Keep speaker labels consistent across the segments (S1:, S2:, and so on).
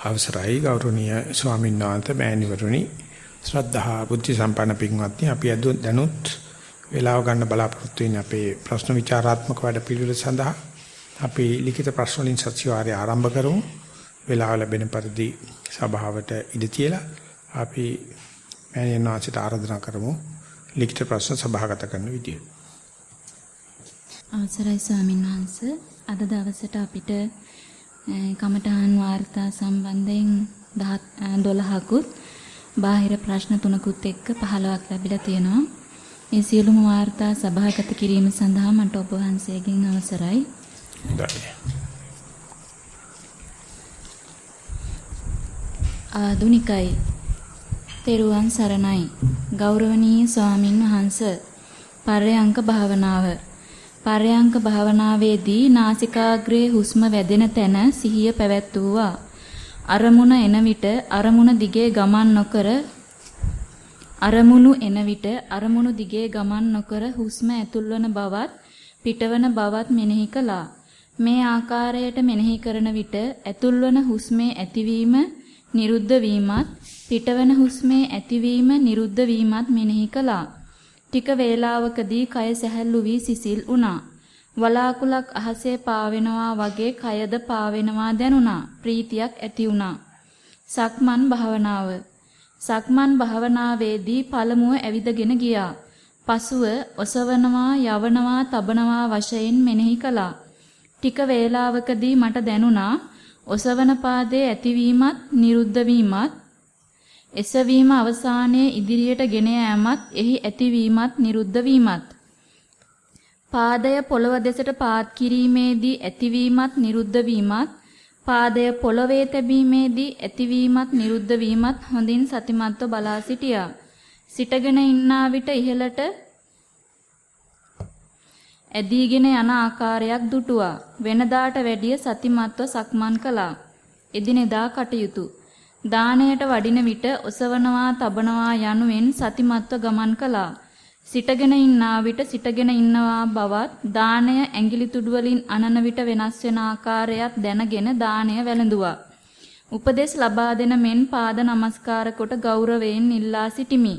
S1: අවසරයි ගෞරවනීය ස්වාමීන් වහන්සේ මෑණිවරුනි. ශ්‍රද්ධා බුද්ධ සම්පන්න පින්වත්නි අපි දැනුත් වේලාව ගන්න බලාපොරොත්තු වෙන අපේ ප්‍රශ්න විචාරාත්මක වැඩ පිළිවෙල සඳහා. අපි ලිඛිත ප්‍රශ්න වලින් සත්‍යවාරය ආරම්භ කරමු. වේලාව ලැබෙන පරිදි සභාවට ඉඩ තියලා අපි මෑණියන් වහන්සේට ආරාධනා කරමු ලිඛිත ප්‍රශ්න සභාගත කරන විදියට
S2: අවසරයි ස්වාමීන් වහන්සේ. අද දවසට අපිට කමඨහන් වාර්තා සම්බන්ධයෙන් 12කුත් බාහිර ප්‍රශ්න තුනකුත් එක්ක 15ක් ලැබිලා තියෙනවා. මේ සියලුම වාර්තා සභාගත කිරීම සඳහා මට ඔබ වහන්සේගෙන් අවසරයි. ආදුනිකයි. තෙරුවන් සරණයි. ගෞරවනීය ස්වාමින් වහන්සේ. පරයන්ක භාවනාව පරයන්ක භාවනාවේදී නාසිකාග්‍රයේ හුස්ම වැදෙන තැන සිහිය පැවැත්වුවා. අරමුණ එන විට අරමුණ දිගේ ගමන් නොකර අරමුණු එන විට අරමුණු දිගේ ගමන් නොකර හුස්ම ඇතුල්වන බවත් පිටවන බවත් මෙනෙහි කළා. මේ ආකාරයට මෙනෙහි කරන විට ඇතුල්වන හුස්මේ ඇතිවීම නිරුද්ධ වීමත් පිටවන හුස්මේ ඇතිවීම නිරුද්ධ වීමත් මෙනෙහි කළා. ටික වේලාවකදී කය සැහැල්ලු වී සිසිල් වුණා. වලාකුලක් අහසේ පාවෙනවා වගේ කයද පාවෙනවා දැනුණා. ප්‍රීතියක් ඇති වුණා. සක්මන් භාවනාව. සක්මන් භාවනාවේදී පළමුව ඇවිදගෙන ගියා. පසුව ඔසවනවා, යවනවා, තබනවා වශයෙන් මෙනෙහි කළා. ටික වේලාවකදී මට දැනුණා ඔසවන පාදයේ ඇතිවීමත්, නිරුද්ධ වීමත් එසවීම අවසානයේ ඉදිරියට ගෙන යාමත් එහි ඇතිවීමත් නිරුද්ධ වීමත් පාදය පොළව දෙසට පාත් කිරීමේදී ඇතිවීමත් නිරුද්ධ වීමත් පාදය පොළවේ තැබීමේදී ඇතිවීමත් නිරුද්ධ වීමත් හොඳින් සතිමත්ව බලා සිටියා. සිටගෙන ඉන්නා විට ඉහළට ඇදීගෙන යන ආකාරයක් දුටුවා. වෙනදාට වැඩිය සතිමත්ව සක්මන් කළා. එදිනෙදා කටයුතු දාණයට වඩින විට ඔසවනවා තබනවා යනුවෙන් සතිමත්ව ගමන් කළා. සිටගෙන ඉන්නා විට සිටගෙන ඉන්නවා බවත් දාණය ඇඟිලි තුඩු වලින් අනන විට වෙනස් වෙන ආකාරයත් දැනගෙන දාණය වැළඳුවා. උපදේශ ලබා දෙන මෙන් පාද නමස්කාර කොට ගෞරවයෙන් ඉල්ලා සිටිමි.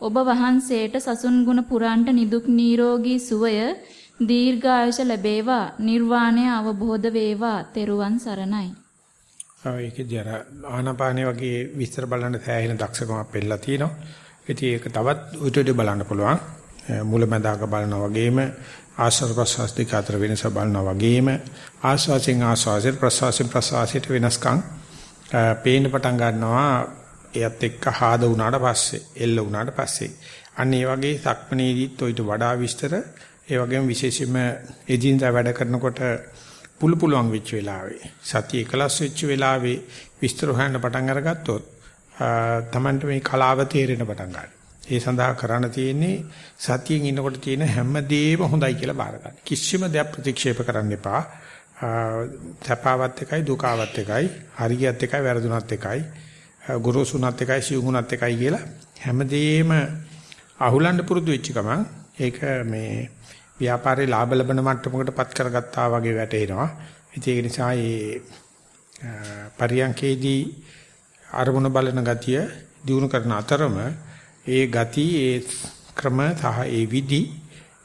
S2: ඔබ වහන්සේට සසුන් ගුණ පුරන්ට නිදුක් නිරෝගී සුවය දීර්ඝායුෂ ලැබේවා නිර්වාණය අවබෝධ වේවා තෙරුවන් සරණයි
S1: ඒකේදී අර ආනාපානේ වගේ විස්තර බලන්න සෑහෙන දක්ෂකමක් පෙළලා තිනවා. ඉතින් ඒක තවත් උඩට බලන්න පුළුවන්. මුලැමැදාක බලනා වගේම ආශ්වාස ප්‍රශ්වාස දෙක අතර වෙනස බලනා වගේම ආශ්වාසයෙන් ආශ්වාසයට ප්‍රශ්වාසයෙන් ප්‍රශ්වාසයට වෙනස්කම් පේන්න පටන් ගන්නවා එයත් එක්ක ආද වුණාට පස්සේ එල්ල වුණාට පස්සේ අන්න ඒ වගේ සක්මනේදීත් ඔయిత වඩා විස්තර ඒ වගේම විශේෂයෙන්ම එදිනදා වැඩ කරනකොට පුළු පුළුවන් වෙච්ච වෙලාවේ සතිය එකලස් වෙච්ච වෙලාවේ විස්තර හොයන්න පටන් අරගත්තොත් තමන්ට මේ කලාව තේරෙන පටන් ගන්නවා. ඒ සඳහා කරන්න තියෙන්නේ සතියෙන් ඉන්නකොට තියෙන හැමදේම හොඳයි කියලා බාර ගන්න. කිසිම දෙයක් ප්‍රතික්ෂේප කරන්න එපා. තපාවත් එකයි දුකාවත් එකයි හරියත් එකයි වැරදුනත් එකයි ගුරුසුනත් එකයි සිවුණත් එකයි කියලා හැමදේම අහුලන්න පුරුදු වෙච්ච ගමන් ඒක මේ ව්‍යාපාරේ ලාභ ලබන මට්ටමකටපත් කරගත්තා වගේ වැටෙනවා. ඉතින් ඒක නිසා මේ පරියන්කේදී අරමුණ බලන ගතිය දිනු කරන අතරම ඒ ගති ඒ ක්‍රම සහ ඒ විදි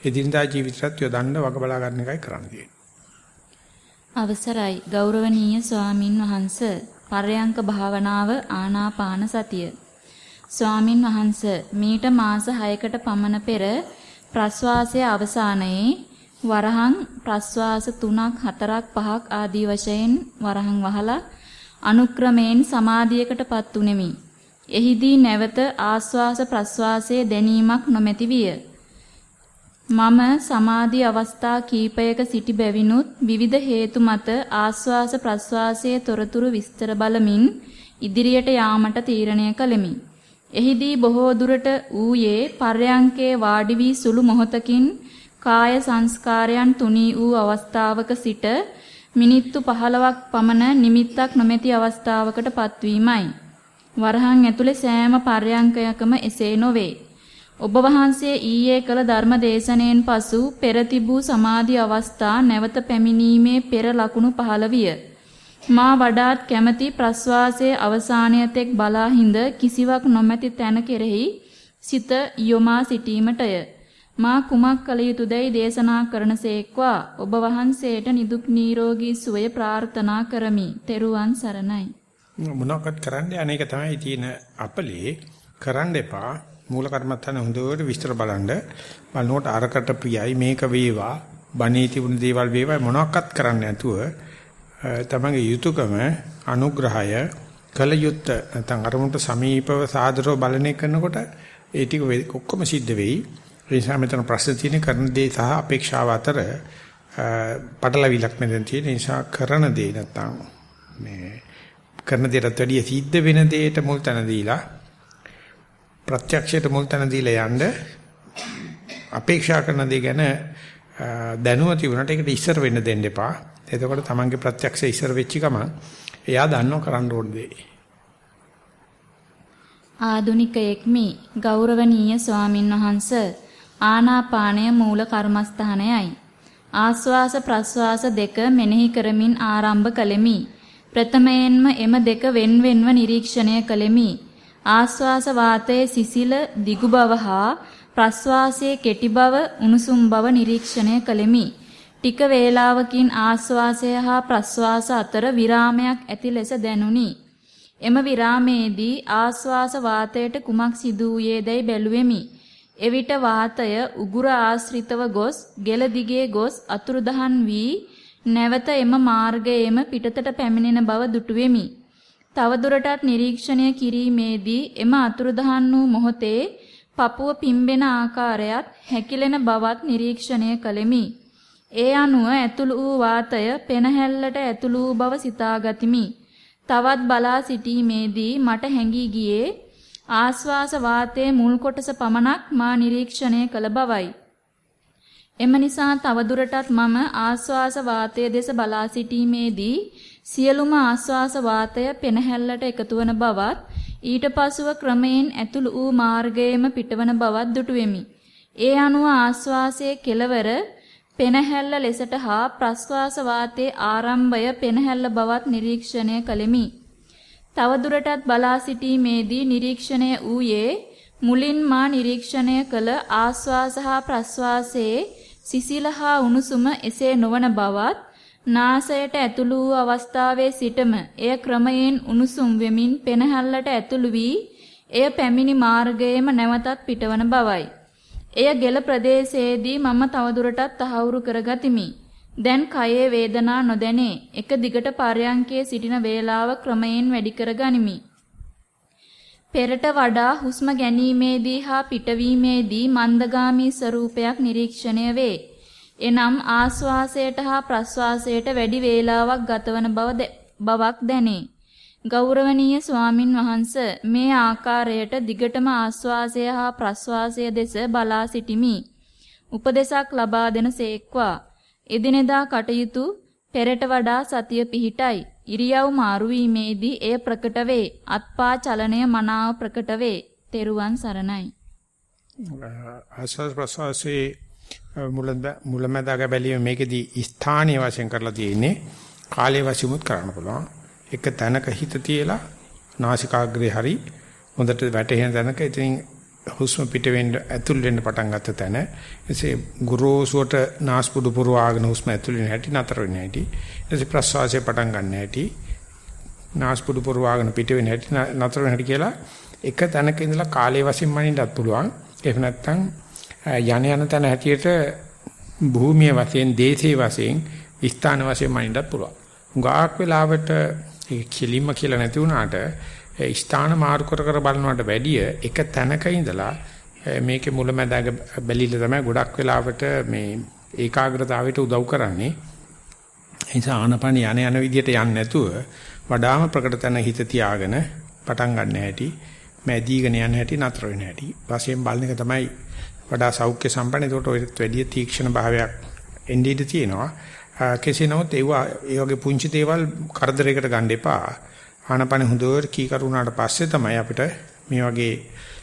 S1: එදිනදා ජීවිතයත් යොදන්න වග බලා ගන්න එකයි කරන්න තියෙන්නේ.
S2: අවසරයි ගෞරවනීය ස්වාමින් වහන්ස පරයන්ක භාවනාව ආනාපාන සතිය. ස්වාමින් වහන්ස මීට මාස 6කට පමණ පෙර ප්‍රස්වාසයේ අවසානයේ වරහන් ප්‍රස්වාස 3ක් 4ක් 5ක් ආදී වශයෙන් වරහන් වහලා අනුක්‍රමයෙන් සමාධියකටපත් උනේමි. එහිදී නැවත ආස්වාස ප්‍රස්වාසයේ දැනීමක් නොමැති විය. මම සමාධි අවස්ථා කීපයක සිටි බැවිනුත් විවිධ හේතු මත ආස්වාස ප්‍රස්වාසයේ තොරතුරු විස්තර බලමින් ඉදිරියට යාමට තීරණය කළෙමි. එහිදී බොහෝ දුරට ඌයේ පර්යංකේ වාඩි වී සුළු මොහොතකින් කාය සංස්කාරයන් තුනී වූ අවස්ථාවක සිට මිනිත්තු 15ක් පමණ නිමිත්තක් නොමැති අවස්ථාවකට පත්වීමයි. වරහන් ඇතුලේ සෑම පර්යංකයකම එසේ නොවේ. ඔබ වහන්සේ ඊයේ කළ ධර්ම දේශනෙන් පසු පෙර තිබූ සමාධි අවස්ථා නැවත පැමිණීමේ පෙර ලකුණු පහළ විය. මා වඩාත් කැමැති ප්‍රස්වාසයේ අවසානය තෙක් බලා හිඳ කිසිවක් නොමැති තැන කෙරෙහි සිත යොමා සිටීමටය. මා කුමක් කළ යුතුදයි දේශනා කරනසේක්වා ඔබ වහන්සේට නිදුක් නිරෝගී සුවය ප්‍රාර්ථනා කරමි. තෙරුවන් සරණයි.
S1: මොනවක්වත් කරන්නේ අනේක තමයි තියෙන අපලේ කරන්න එපා. මූල කර්මත්තන හොඳට විස්තර බලන්න. බලනකොට අරකට ප්‍රියයි මේක වේවා. බණී තිබුණ දේවල් වේවා මොනවක්වත් කරන්නේ නැතුව තමන්ගේ යුතුයකම අනුග්‍රහය කල යුත්ත නැත්නම් අරමුණට සමීපව සාදරව බලන එක කරනකොට ඒ ටික ඔක්කොම සිද්ධ වෙයි. ඒ නිසා මෙතන ප්‍රශ්න තියෙන කරන දේ සහ අපේක්ෂාව අතර පටලවිලක් මෙතන තියෙන නිසා කරන දේ නැත්නම් මේ කරන දේට වැඩිය සිද්ධ වෙන දේට මුල් තැන දීලා ප්‍රත්‍යක්ෂයට මුල් තැන දීලා යන්න අපේක්ෂා කරන දේ ගැන දැනුව තිබුණාට ඒකට ඉස්සර වෙන්න දෙන්න එපා. එතකොට තමන්ගේ ප්‍රත්‍යක්ෂය ඉස්සර වෙච්ච ගමන් එයා දන්නව කරන්න ඕන දේ.
S2: ආදුනිකයෙක්මි ගෞරවනීය ස්වාමින් වහන්ස ආනාපානය මූල කර්මස්ථානයයි. ආස්වාස ප්‍රස්වාස දෙක මෙනෙහි කරමින් ආරම්භ කළෙමි. ප්‍රථමයෙන්ම එම දෙක වෙන්වෙන්ව නිරීක්ෂණය කළෙමි. ආස්වාස වාතයේ සිසිල දිගු බව හා ප්‍රස්වාසයේ කෙටි බව උණුසුම් බව නිරීක්ෂණය කළෙමි. ටික වේලාවකින් ආස්වාසය හා ප්‍රස්වාස අතර විරාමයක් ඇති ලෙස දැනුනි. එම විරාමයේදී ආස්වාස වාතයට කුමක් සිදු වූයේදයි බැලුවෙමි. එවිට වාතය උගුර ආශ්‍රිතව ගොස් ගෙල දිගේ ගොස් අතුරුදහන් වී නැවත එම මාර්ගයේම පිටතට පැමිණෙන බව දුටුවෙමි. තවදුරටත් නිරීක්ෂණය කිරීමේදී එම අතුරුදහන් වූ මොහොතේ පපුව පිම්බෙන ආකාරයත් හැකිලෙන බවත් නිරීක්ෂණය කළෙමි. ඒ අනුව ඇතුළු වූ වාතය පෙනහැල්ලට ඇතුළු වූ බව සිතාගතිමි. තවත් බලා සිටීමේදී මට හැඟී ගියේ ආස්වාස වාතයේ මුල් කොටස පමණක් මා නිරීක්ෂණය කළ බවයි. එම නිසා තවදුරටත් මම ආස්වාස වාතයේ දෙස බලා සිටීමේදී සියලුම ආස්වාස වාතය පෙනහැල්ලට එකතු වන බවත් ඊට පසුව ක්‍රමයෙන් ඇතුළු වූ මාර්ගයේම පිටවන බවත් දුටුවෙමි. ඒ අනුව ආස්වාසයේ කෙලවර පෙනහැල්ල ලෙසට හා ප්‍රස්වාස වාතයේ ආරම්භය පෙනහැල්ල බවත් නිරීක්ෂණය කළෙමි. තවදුරටත් බලා සිටීමේදී නිරීක්ෂණය වූයේ මුලින් මා නිරීක්ෂණය කළ ආස්වාස හා ප්‍රස්වාසයේ සිසිල හා උණුසුම එසේ නොවන බවත් නාසයට ඇතුළු වූ අවස්ථාවේ සිටම එය ක්‍රමයෙන් උණුසුම් වෙමින් පෙනහැල්ලට ඇතුළු වී එය පැමිණි මාර්ගයේම නැවතත් පිටවන බවයි. එය ගෙල ප්‍රදේශයේදී මම තවදුරටත් තහවුරු කරගතිමි. දැන් කයේ වේදනා නොදැනේ. එක දිගට පර්යංකයේ සිටින වේලාව ක්‍රමයෙන් වැඩි කරගනිමි. පෙරට වඩා හුස්ම ගැනීමේදී හා පිටවීමේදී මන්දගාමී ස්වරූපයක් නිරීක්ෂණය වේ. එනම් ආස්වාසයට හා ප්‍රස්වාසයට වැඩි වේලාවක් ගතවන බව බවක් දැනේ. ගෞරවනීය ස්වාමින් වහන්ස මේ ආකාරයට දිගටම ආස්වාසය හා ප්‍රස්වාසය දෙස බලා සිටිමි. උපදේශක් ලබා දෙන සේක්වා. එදිනෙදා කටයුතු පෙරට වඩා සතිය පිහිටයි. ඉරියව් මාරු වීමේදී එය ප්‍රකට වේ. අත්පා චලනය මනාව ප්‍රකට වේ. තෙරුවන් සරණයි.
S1: ආස්වාස් ප්‍රස්වාසයේ මුලමදාග බැලීම මේකෙදී ස්ථානීය වශයෙන් කරලා තියෙන්නේ කාලයේ වශයෙන්මුත් කරන්න පුළුවන්. එක තැනක හිත තියලා නාසිකාග්‍රේ හරි හොඳට වැටෙන තැනක ඉතින් හුස්ම පිට වෙන්න ඇතුල් වෙන්න පටන් ගත්ත තැන. එසේ ගුරුසුවට නාස්පුඩු පුරවාගෙන හුස්ම ඇතුල් වෙන හැටි නතර වෙන හැටි. එසේ ප්‍රශ්වාසය පටන් ගන්න හැටි. නාස්පුඩු පුරවාගෙන පිට වෙන හැටි නතර වෙන හැටි කියලා එක තැනක ඉඳලා කාලයේ වශයෙන් මනින්නත් පුළුවන්. එහෙම නැත්නම් යන යන තැන හැටියට භූමිය වශයෙන් දේශේ වශයෙන් ස්ථාන වශයෙන් මනින්නත් පුළුවන්. උගාක් වෙලාවට ඒ කෙලින්ම කියලා නැති වුණාට ස්ථාන මාරු කර කර බලනවට වැඩිය එක තැනක ඉඳලා මේකේ මුලැමැදාග බැලිලා තමයි ගොඩක් වෙලාවට මේ ඒකාග්‍රතාවයට උදව් කරන්නේ. ඒ නිසා ආනපන යන යන විදිහට යන්නේ නැතුව වඩාම ප්‍රකට තැන හිත තියාගෙන පටන් ගන්න හැටි මැදීගෙන යන හැටි නතර වෙන හැටි වශයෙන් බලන එක තමයි වඩා සෞඛ්‍ය සම්පන්න ඒකට ඔයත් වැඩි තීක්ෂණ භාවයක් එන්නේ ඉඳී තියෙනවා. කෙසේ නමුත් ඒවා ඒ වගේ පුංචි දේවල් කරදරයකට ගන්න එපා. ආනපන හොඳට කීකරුණාට පස්සේ තමයි අපිට මේ වගේ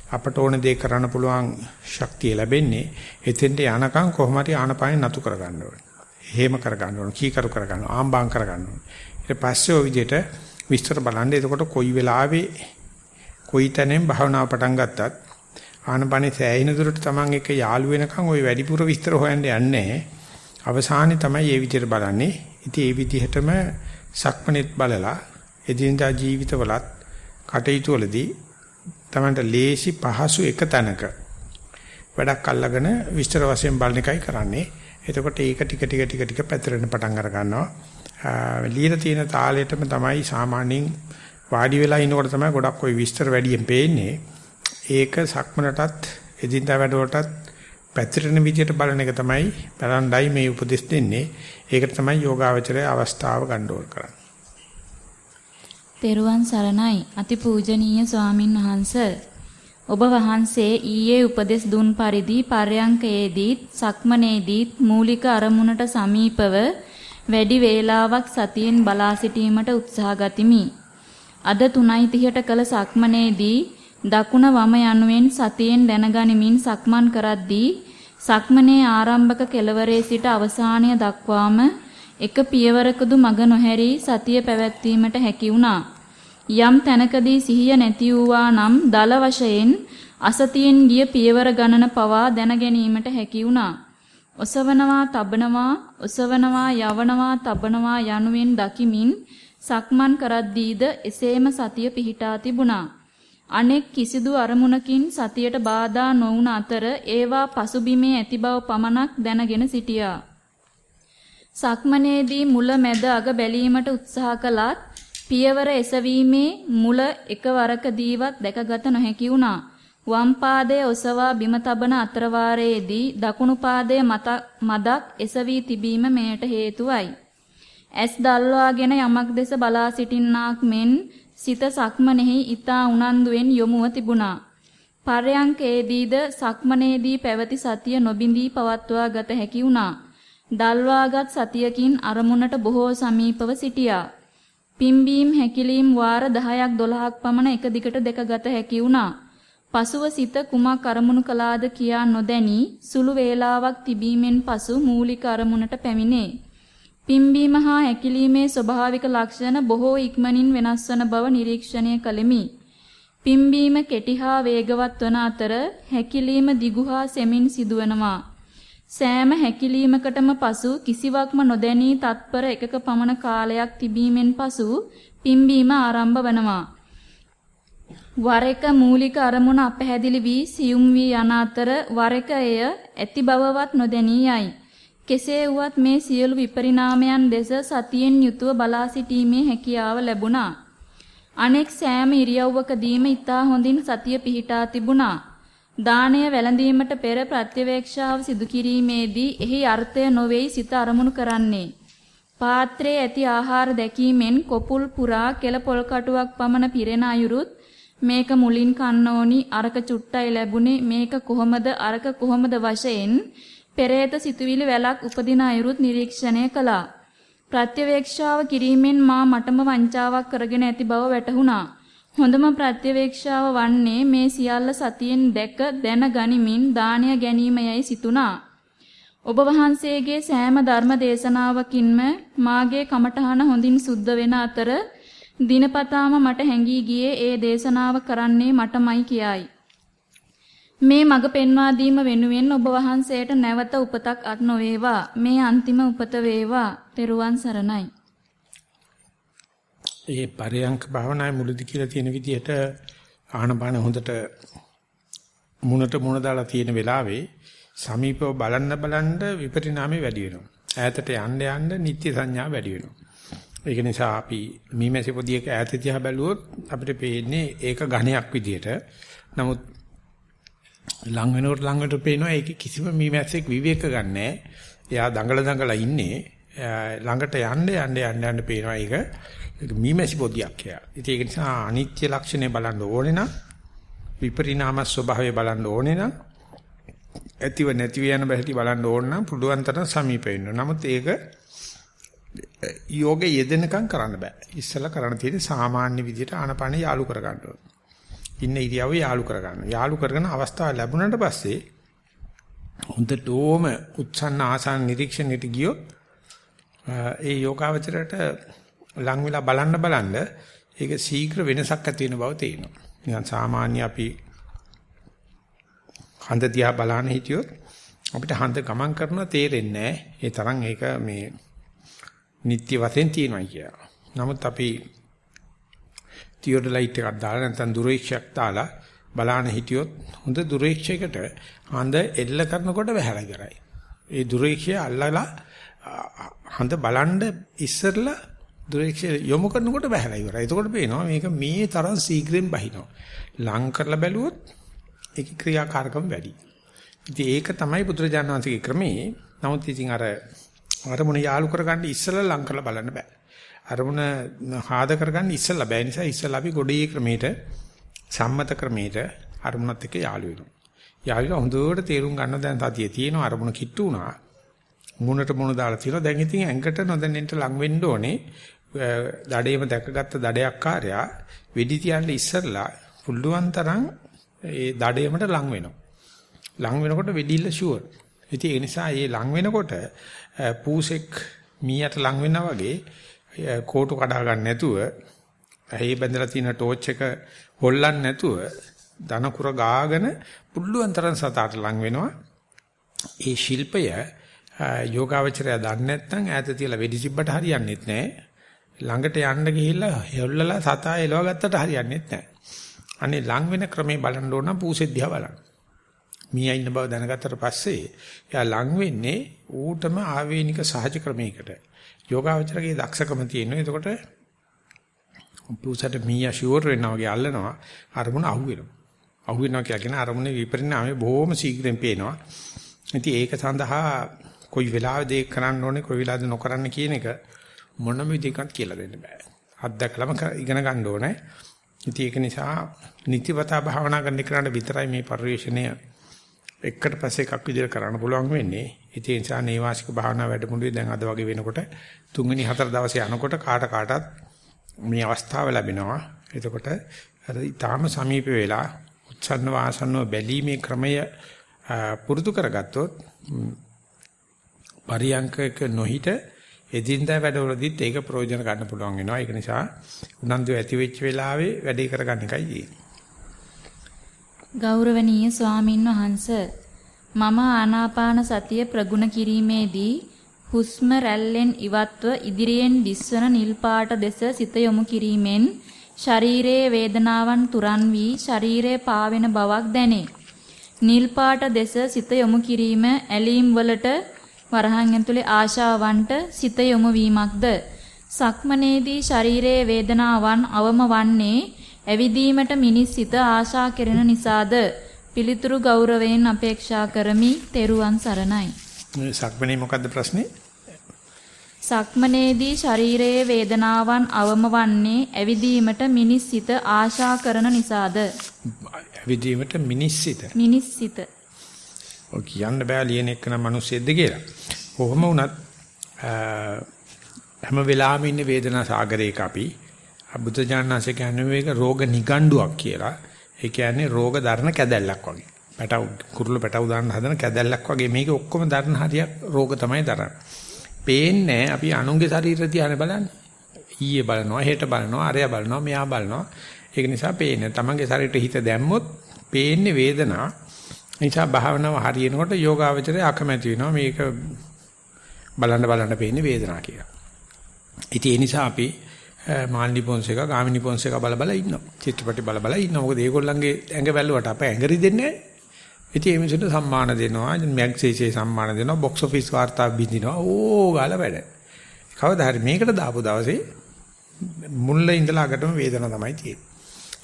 S1: අපට ඕන දේ කරන්න පුළුවන් ශක්තිය ලැබෙන්නේ. එතෙන්ට යනකම් කොහොම හරි ආනපන නතු කරගන්න ඕනේ. හේම කරගන්න ඕනේ. කීකරු කරගන්න ආම්බාම් කරගන්න ඕනේ. ඊට පස්සේ ওই විදිහට විස්තර බලන්න. එතකොට කොයි වෙලාවෙ කොයි තැනෙන් භාවනාව පටන් ගත්තත් ආනපනේ සෑහින දුරට Taman එක යාළු වෙනකන් ওই වැඩිපුර විස්තර හොයන්න යන්නේ අවසානයේ තමයි මේ විදිහට බලන්නේ. ඉතින් මේ විදිහටම සක්මණෙත් බලලා එදිනදා ජීවිතවලත් කටයුතු වලදී තමන්ට ලේසි පහසු එක තැනක වැඩක් අල්ලගෙන විස්තර වශයෙන් බලන එකයි කරන්නේ. එතකොට ඒක ටික ටික ටික ටික පැතිරෙන්න පටන් අර ගන්නවා. ලියලා තියෙන තාලෙටම තමයි සාමාන්‍යයෙන් වාඩි වෙලා ඉනකොට තමයි ගොඩක් ওই විස්තර වැඩියෙන් පේන්නේ. ඒක සක්මනටත් එදිනදා වැඩවලටත් පැතිරෙන විදිහට බලන එක තමයි බලන්ඩයි මේ උපදෙස් දෙන්නේ. ඒකට තමයි යෝගාවචරයේ අවස්ථාව ගන්න ඕන කරන්නේ.
S2: තෙරුවන් සරණයි අතිපූජනීය ස්වාමින් වහන්සේ ඔබ වහන්සේ ඊයේ උපදෙස් දුන් පරිදි පර්යංකයේදීත් සක්මනේදීත් මූලික අරමුණට සමීපව වැඩි වේලාවක් සතියෙන් බලා සිටීමට උත්සාහ ගතිමි. අද 3:30ට කළ සක්මනේදී දකුණ වම යනුවෙන් සතියෙන් දැනගනිමින් සක්මන් කරද්දී සක්මනේ ආරම්භක කෙළවරේ සිට අවසානය දක්වාම එක පියවරකදු මග නොහැරී සතිය පැවැත්වීමට හැකි වුණා. යම් තැනකදී සිහිය නැති වූවා නම් දල වශයෙන් අසතියෙන් ගිය පියවර ගණන පවා දැන ගැනීමට හැකි වුණා. ඔසවනවා, තබනවා, ඔසවනවා, යවනවා, තබනවා යනුවෙන් දකිමින් සක්මන් කරද්දීද එසේම සතිය පිහිටා තිබුණා. අනෙක් කිසිදු අරමුණකින් සතියට බාධා නොවුන අතර ඒවා පසුබිමේ ඇති බව පමණක් දැනගෙන සිටියා. සක්මනේදී මුල මැද අග බැලීමට උත්සාහ කළත් පියවර එසවීමේ මුල එකවරකදීවත් දැකගත නොහැකි වුණා. වම් පාදයේ ඔසවා බිම තබන අතරවාරයේදී දකුණු පාදයේ මදක් එසවි තිබීම මෙයට හේතුවයි. ඇස් දල්වාගෙන යමක් දෙස බලා සිටින්නාක් මෙන් සිත සක්මනේහි ඊතා උනන්දුවෙන් යොමුව තිබුණා. පර්යංකේදීද සක්මනේදී පැවති සතිය නොබිඳී පවත්වා ගත හැකි වුණා. දල්වාගත් සතියකින් අරමුණට බොහෝ සමීපව සිටියා. පිම්බීම් හැකිලීම් වාර 10ක් 12ක් පමණ එක දිගට දෙකගත හැකි වුණා. පසුව සිත කුමක් අරමුණු කළාද කියා නොදැනි සුළු වේලාවක් තිබීමෙන් පසු මූලික අරමුණට පැමිණේ. පිම්බීම හා හැකිලීමේ ස්වභාවික ලක්ෂණ බොහෝ ඉක්මනින් වෙනස් වන බව නිරීක්ෂණය කළෙමි. පිම්බීම කෙටි හා වේගවත් වන අතර හැකිලීම දිගු හා සෙමින් සිදුවනවා. සෑම හැකිලීමකටම පසු කිසිවක්ම නොදැනී තත්පර එකක පමණ කාලයක් තිබීමෙන් පසු පිම්බීම ආරම්භ වනවා. වර එක මූලික අරමුණ අපැහැදිලි වී සියුම් වී යන අතර වර එක එය ඇති බවවත් නොදැනී යයි. කෙසේ වුවත් මේ සියලු විපරිණාමයන් දෙස සතියෙන් යුතුව බලා සිටීමේ හැකියාව ලැබුණා. අනෙක් සෑම ඉරියව්වකදීම ඊතා හොඳින් සතිය පිහිටා තිබුණා. දාණය වැළඳීමට පෙර ප්‍රත්‍යවේක්ෂාව සිදු කිරීමේදී එහි අර්ථය නොවේයි සිත අරමුණු කරන්නේ. පාත්‍රයේ ඇති ආහාර දැකීමෙන් කොපුල් පුරා කෙල පොල් කටුවක් පමණ පිරෙන අයුරුත් මේක මුලින් කන්න ඕනි අරක චුට්ටයි ලැබුණේ මේක කොහොමද අරක කොහොමද වශයෙන් පෙරේත සිතුවිලි වැලක් උපදින අයුරුත් නිරීක්ෂණය කළා. ප්‍රත්‍යවේක්ෂාව කිරීමෙන් මා මටම වංචාවක් කරගෙන ඇති බව වැටහුණා. හොඳම ප්‍රත්‍යවේක්ෂාව වන්නේ මේ සියල්ල සතියෙන් දැක දැන ගනිමින් දානය ගැනීමයයි සිතුණා. ඔබ වහන්සේගේ සෑම ධර්ම දේශනාවකින්ම මාගේ කමඨහන හොඳින් සුද්ධ වෙන අතර දිනපතාම මට හැඟී ගියේ ඒ දේශනාව කරන්නේ මටමයි කියයි. මේ මඟ පෙන්වා දීම වෙනුවෙන් ඔබ වහන්සේට නැවත උපතක් අත් නොවේවා. මේ අන්තිම උපත වේවා. තෙරුවන් සරණයි.
S1: ඒ පරයන්ක භාවනාවේ මුලදි කියලා තියෙන විදිහට ආහනපාන හොඳට මුණට මුණ දාලා තියෙන වෙලාවේ සමීපව බලන්න බලන්න විපරිණාමය වැඩි වෙනවා. ඈතට යන්න යන්න නිත්‍ය සංඥා වැඩි වෙනවා. ඒක නිසා අපි මීමැසි පොදියක ඈත තියා බැලුවොත් අපිට පේන්නේ ඒක ඝණයක් විදියට. නමුත් ලං වෙනකොට ළඟට පේනවා ඒක කිසිම මීමැස්සෙක් විවේක ගන්නෑ. එයා දඟල දඟල ඉන්නේ. ළඟට යන්න යන්න යන්න යන්න පේනවා ඒක ඒක මීමැසි පොදියක් කියලා. ඉතින් ඒක නිසා අනිත්‍ය ලක්ෂණය බලන්න ඕනේ නම් විපරිණාම ස්වභාවය බලන්න ඕනේ නම් ඇතිව නැතිව යන බැහැටි බලන්න ඕන නම් පුළුවන් තරම් සමීප වෙන්න. නමුත් ඒක යෝගේ යෙදෙනකම් කරන්න බෑ. ඉස්සලා කරන්න තියෙන්නේ සාමාන්‍ය විදිහට ආනපාන යාලු කර ගන්න ඕන. ඉන්න ඉරියව්ව යාලු කර ගන්න. යාලු කරගෙන අවස්ථාව ලැබුණාට පස්සේ හොඳටම උත්සන්න ආසන්න නිරීක්ෂණයට ගියොත් ඒ යෝගාවචරයට ලං වෙලා බලන්න බලන්න ඒක ශීඝ්‍ර වෙනසක් ඇති වෙන බව තේරෙනවා. නිකන් සාමාන්‍ය අපි හඳ දිහා බලන හිටියොත් අපිට හඳ ගමන් කරනවා තේරෙන්නේ නැහැ. ඒ තරම් ඒක මේ නිත්‍ය වශයෙන් තියෙනවා කියලා. නමුත් අපි තියෝඩ ලයිට් එකක් දාලා නැත්නම් දුරේක්ෂයක් දාලා බලාන හිටියොත් හොඳ දුරේක්ෂයකට හඳ එල්ල කරනකොට වැහැලා ඉවරයි. ඒ දුරේක්ෂය අල්ලලා හඳ බලන්න ඉස්සරලා දුරේක්ෂය යොමු කරනකොට වැහැලා ඉවරයි. එතකොට පේනවා මේක මේ තරම් ශීඝ්‍රයෙන් බහිනවා. ලං කරලා බැලුවොත් ඒකේ ක්‍රියාකාරකම් වැඩි. ඉතින් ඒක තමයි පුත්‍රජාන වහන්සේගේ ක්‍රමේ. නමුත් ඉතින් අර අරමුණ යාලු කරගන්න ඉස්සලා ලං කරලා බලන්න බෑ. අරමුණ හාද කරගන්න ඉස්සලා බෑ නිසා ඉස්සලා අපි ගොඩේ ක්‍රමයට සම්මත ක්‍රමයට අරමුණත් එක්ක යාළු වෙනවා. යාළුවා හොඳට තේරුම් ගන්න දැන් තතිය තියෙනවා අරමුණ කිට්ටු වුණා. මුණට මුණ දාලා තියෙනවා. දැන් ඉතින් ඇඟට නොදැනෙන්න ලඟ වෙන්න ඕනේ. දඩේම දැකගත්ත දඩයක්කාරයා වෙඩි තියන්න ඉස්සරලා පුළුවන් තරම් ඒ දඩේමට ලඟ වෙනවා. ලඟ වෙනකොට වෙඩිල්ල ෂුවර්. ඉතින් ඒ නිසා මේ ලඟ වෙනකොට පූසෙක් මීයට ලඟ වෙනා වගේ කෝටු කඩා ගන්න නැතුව ඇහි බැඳලා තියෙන ටෝච් එක හොල්ලන්නේ නැතුව දනකුර ගාගෙන පුළුවන් තරම් සතාට ලං වෙනවා. ඒ ශිල්පය යෝගාවචරය දන්නේ නැත්නම් ඈත තියලා වෙඩි සිබ්බට හරියන්නේත් නැහැ. ළඟට යන්න ගිහිල්ලා හෙල්ලලා සතා එලව ගත්තට හරියන්නේත් නැහැ. අනේ ලං වෙන ක්‍රමේ බලන්න ඕන පූසෙද්දියා බලන්න. මීයා ඉන්න බව දැනගත්තට පස්සේ එයා ලං වෙන්නේ ඌටම ආවේනික සහජ ක්‍රමයකට. යෝගාවචරගේ දක්ෂකම තියෙනවා. එතකොට පුසට මීයා ෂුවර් වෙනවා වගේ අල්ලනවා අරමුණ අහු වෙනවා. අහු වෙනවා කියන අරමුණේ විපරිණාමය බොහොම ශීඝ්‍රයෙන් පේනවා. ඉතින් ඒක සඳහා කොයි වෙලාවෙද ඒක කරන්න ඕනේ කොයි වෙලාවෙද නොකරන්න කියන එක මොනම විදිහකට කියලා දෙන්න බෑ. අත්දැකලම ඉගෙන ගන්න ඕනේ. ඉතින් ඒක නිසා නිතිපතා භාවනා කරන්න කරන්න විතරයි මේ පරිශ්‍රණය එකට පස්සේ එකක් විදිහට කරන්න පුළුවන් වෙන්නේ. ඉතින් ඒ නිසා නේවාසික භාවනා වැඩමුළුවේ දැන් අද වගේ වෙනකොට තුන්වෙනි හතර දවසේ යනකොට කාට කාටත් මේ අවස්ථාව ලැබෙනවා. එතකොට අර ඊටාම සමීප වෙලා උච්චන්න වාසන්නව බැලීමේ ක්‍රමය පුරුදු කරගත්තොත් පරියංකක නොහිට එදින්දා වැඩවලදීත් ඒක ප්‍රයෝජන ගන්න පුළුවන් වෙනවා. ඒක නිසා උනන්දු ඇති වෙච්ච වෙලාවේ වැඩේ කරගන්න එකයි තියෙන්නේ.
S2: ගෞරවනීය ස්වාමින් වහන්සේ මම ආනාපාන සතිය ප්‍රගුණ කිරීමේදී හුස්ම රැල්ලෙන් ඉවත්ව ඉදිරියෙන් දිස්වන නිල් පාට දෙස සිත යොමු කිරීමෙන් ශරීරයේ වේදනාවන් තුරන් වී ශරීරය පාවෙන බවක් දැනේ. නිල් පාට දෙස සිත යොමු කිරීම ඇලීම් වලට වරහන් ඇතුලේ ආශාවන්ට සිත යොමු වීමක්ද සක්මනේදී ශරීරයේ වේදනාවන් අවම වන්නේ ඇවිදීමට මිනිස් සිත ආශා කෙරෙන නිසාද පිළිතුරු ගෞරවයෙන් අපේක්ෂා කරමි තෙරුවන් සරණයි.
S1: සක්මනේ මොකද්ද ප්‍රශ්නේ?
S2: සක්මනේදී ශරීරයේ වේදනාවන් අවම වන්නේ ඇවිදීමට මිනිස් සිත ආශා කරන නිසාද?
S1: ඇවිදීමට මිනිස් සිත.
S2: මිනිස් සිත.
S1: ඔය කියන්න බෑ ලියන එක නම් මිනිස්සෙක්ද කියලා. කොහොම වුණත් හැම වෙලාවෙම ඉන්නේ වේදනා සාගරයක අපි. බුද්ධ ඥානanse කියන්නේ මේක රෝග නිගණ්ඩුවක් කියලා. ඒ කියන්නේ රෝග දරන කැදැල්ලක් වගේ. පැටව කුරුළු පැටව දාන්න හදන කැදැල්ලක් වගේ මේක ඔක්කොම දරන හරියක් රෝග තමයි දරන්නේ. පේන්නේ අපි අනුන්ගේ ශරීර දිහානේ බලන්නේ. ඊයේ බලනවා, හෙට බලනවා, අරයා බලනවා, මෙයා බලනවා. ඒක නිසා පේන්නේ. තමන්ගේ ශරීරයට හිත දැම්මොත් පේන්නේ වේදනා. නිසා භාවනාව හරියනකොට යෝගාවචරය අකමැති වෙනවා. මේක බලන්න බලන්න පේන්නේ වේදනාව කියලා. ඉතින් ඒ නිසා අපි මාල්නි පොන්සේක, ගාමිනි පොන්සේක බල බල ඉන්නවා. චිත්‍රපටි බල බල ඉන්නවා. මොකද ඒගොල්ලන්ගේ ඇඟ බැලුවට අපේ ඇඟ රිදෙන්නේ නැහැ. ඉතින් මේ මිනිසුන්ට සම්මාන දෙනවා, මැග්සීසේ සම්මාන දෙනවා, බොක්ස් ඔෆිස් වාර්තා බින්දිනවා. ඕ ගාලා වැඩ. කවදා හරි මේකට දාපු දවසේ මුල්ල ඉඳලා අගටම වේදනාව තමයි තියෙන්නේ.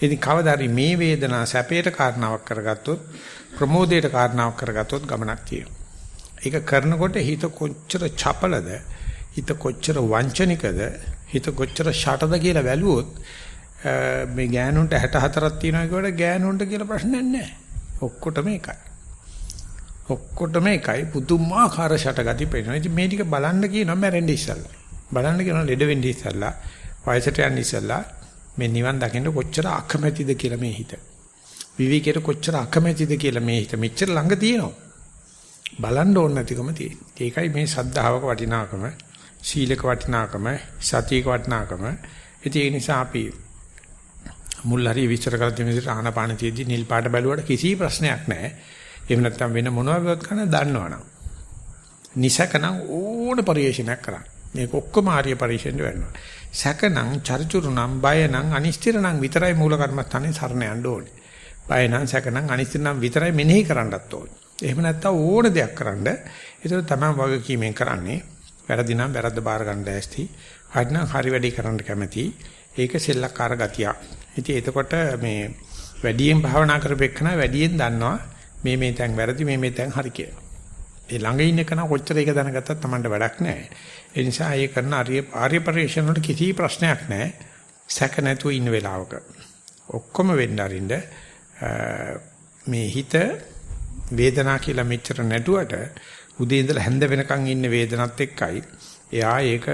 S1: ඉතින් කවදා හරි මේ වේදනාව සැපයට කාරණාවක් කරගත්තොත්, ප්‍රමෝදයට කාරණාවක් කරගත්තොත් ගමනක් තියෙනවා. ඒක කරනකොට හිත කොච්චර චපලද, හිත කොච්චර වංචනිකද, හිත කොච්චර ෂටද කියලා බැලුවොත් මේ ගෑනුන්ට 64ක් තියෙනවා කියවට ගෑනුන්ට කියලා ප්‍රශ්නයක් නැහැ. ඔක්කොටම එකයි. ඔක්කොටම එකයි පුදුමාකාර ෂටගති පේනවා. ඉතින් මේ ටික බලන්න කියනවා මැරෙන්න ඉස්සල්ලා. බලන්න කියනවා ලෙඩ වෙන්න ඉස්සල්ලා, වයසට යන්න ඉස්සල්ලා මේ නිවන් දකින්න කොච්චර අකමැතිද කියලා මේ හිත. විවිකයට කොච්චර අකමැතිද කියලා මේ හිත මෙච්චර ළඟ තියෙනවා. බලන්න ඕන නැතිකම තියෙනවා. ඒකයි මේ සද්ධාවක වටිනාකම. සීලක වටිනාකම, සතියක වටිනාකම. ඒ නිසා අපි මුල් හරිය විස්තර කරලා තියෙන විදිහට ආනාපාන තියදී නිල් පාට බැලුවට කිසි ප්‍රශ්නයක් නැහැ. එහෙම නැත්නම් වෙන මොනවා වේවත් කරන්න දන්නවනම්. නිසකනම් ඕන පරිශීලනයක් කරන්න. මේක ඔක්කොම ආර්ය පරිශීලනය වෙනවා. සැකනම් චරිචුරුනම් බයනම් අනිස්තිරනම් විතරයි මූල කර්මස්ථානේ සරණ යන්න ඕනේ. බයනම් සැකනම් අනිස්තිරනම් විතරයි මෙනෙහි කරන්නත් ඕනේ. එහෙම නැත්නම් ඕන දෙයක් කරන්න. ඒක තමයි වගකීමෙන් කරන්නේ. වැරදි නම් වැරද්ද බාර ගන්න ඇස්ති. හරිනම් හරි වැඩි කරන්න කැමැති. ඒක සෙල්ලක්කාර ගතියක්. ඉතින් එතකොට මේ වැඩියෙන් භාවනා කරපෙන්න වැඩියෙන් දන්නවා මේ මේ තැන් වැරදි මේ මේ තැන් හරි කියලා. ඒ ළඟ ඉන්න කෙනා කොච්චර ඒක දැනගත්තත් Tamanට වැඩක් නැහැ. ඒ නිසා ඒ කරන ආර්ය ආර්ය පරිශ්‍රණ වල කිසි ප්‍රශ්නයක් නැහැ. සැක නැතුව ඉන්න වෙලාවක. ඔක්කොම වෙන්න අරින්න මේ හිත වේදනා කියලා මෙච්චර නැටුවට උදේ ඉඳලා හැන්ද වෙනකන් ඉන්න වේදනත් එක්කයි එයා ඒක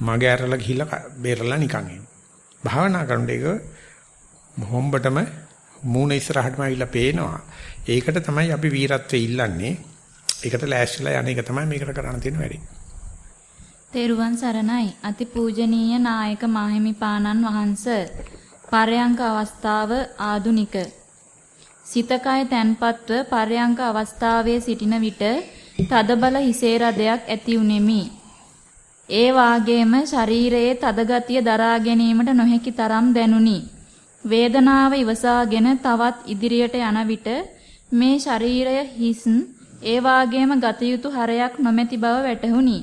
S1: මගේ ඇරලා ගිහිල්ලා බේරලා නිකන් එනවා. භාවනා කරනකොට ඒක හොම්බටම මූණ ඉස්සරහටම ඇවිල්ලා පේනවා. ඒකට තමයි අපි වීරත්වයේ ඉල්ලන්නේ. ඒකට ලෑස්තිලා යන එක තමයි මේකට කරන්න තියෙන වැඩේ.
S2: තේරුවන් සරණයි. අතිපූජනීය නායක මාහිමිපාණන් වහන්ස. පරයන්ක අවස්ථාව ආදුනික. සිතකය තැන්පත්ව පරයන්ක අවස්ථාවේ සිටින විට තදබල හිසේ රදයක් ඇති උනේමි. ඒ වාගේම ශරීරයේ තදගතිය දරා ගැනීමට නොහැකි තරම් දැනුනි. වේදනාව ඉවසාගෙන තවත් ඉදිරියට යන විට මේ ශරීරය හිස් ඒ වාගේම ගත යුතු හරයක් නොමැති බව වැටහුණි.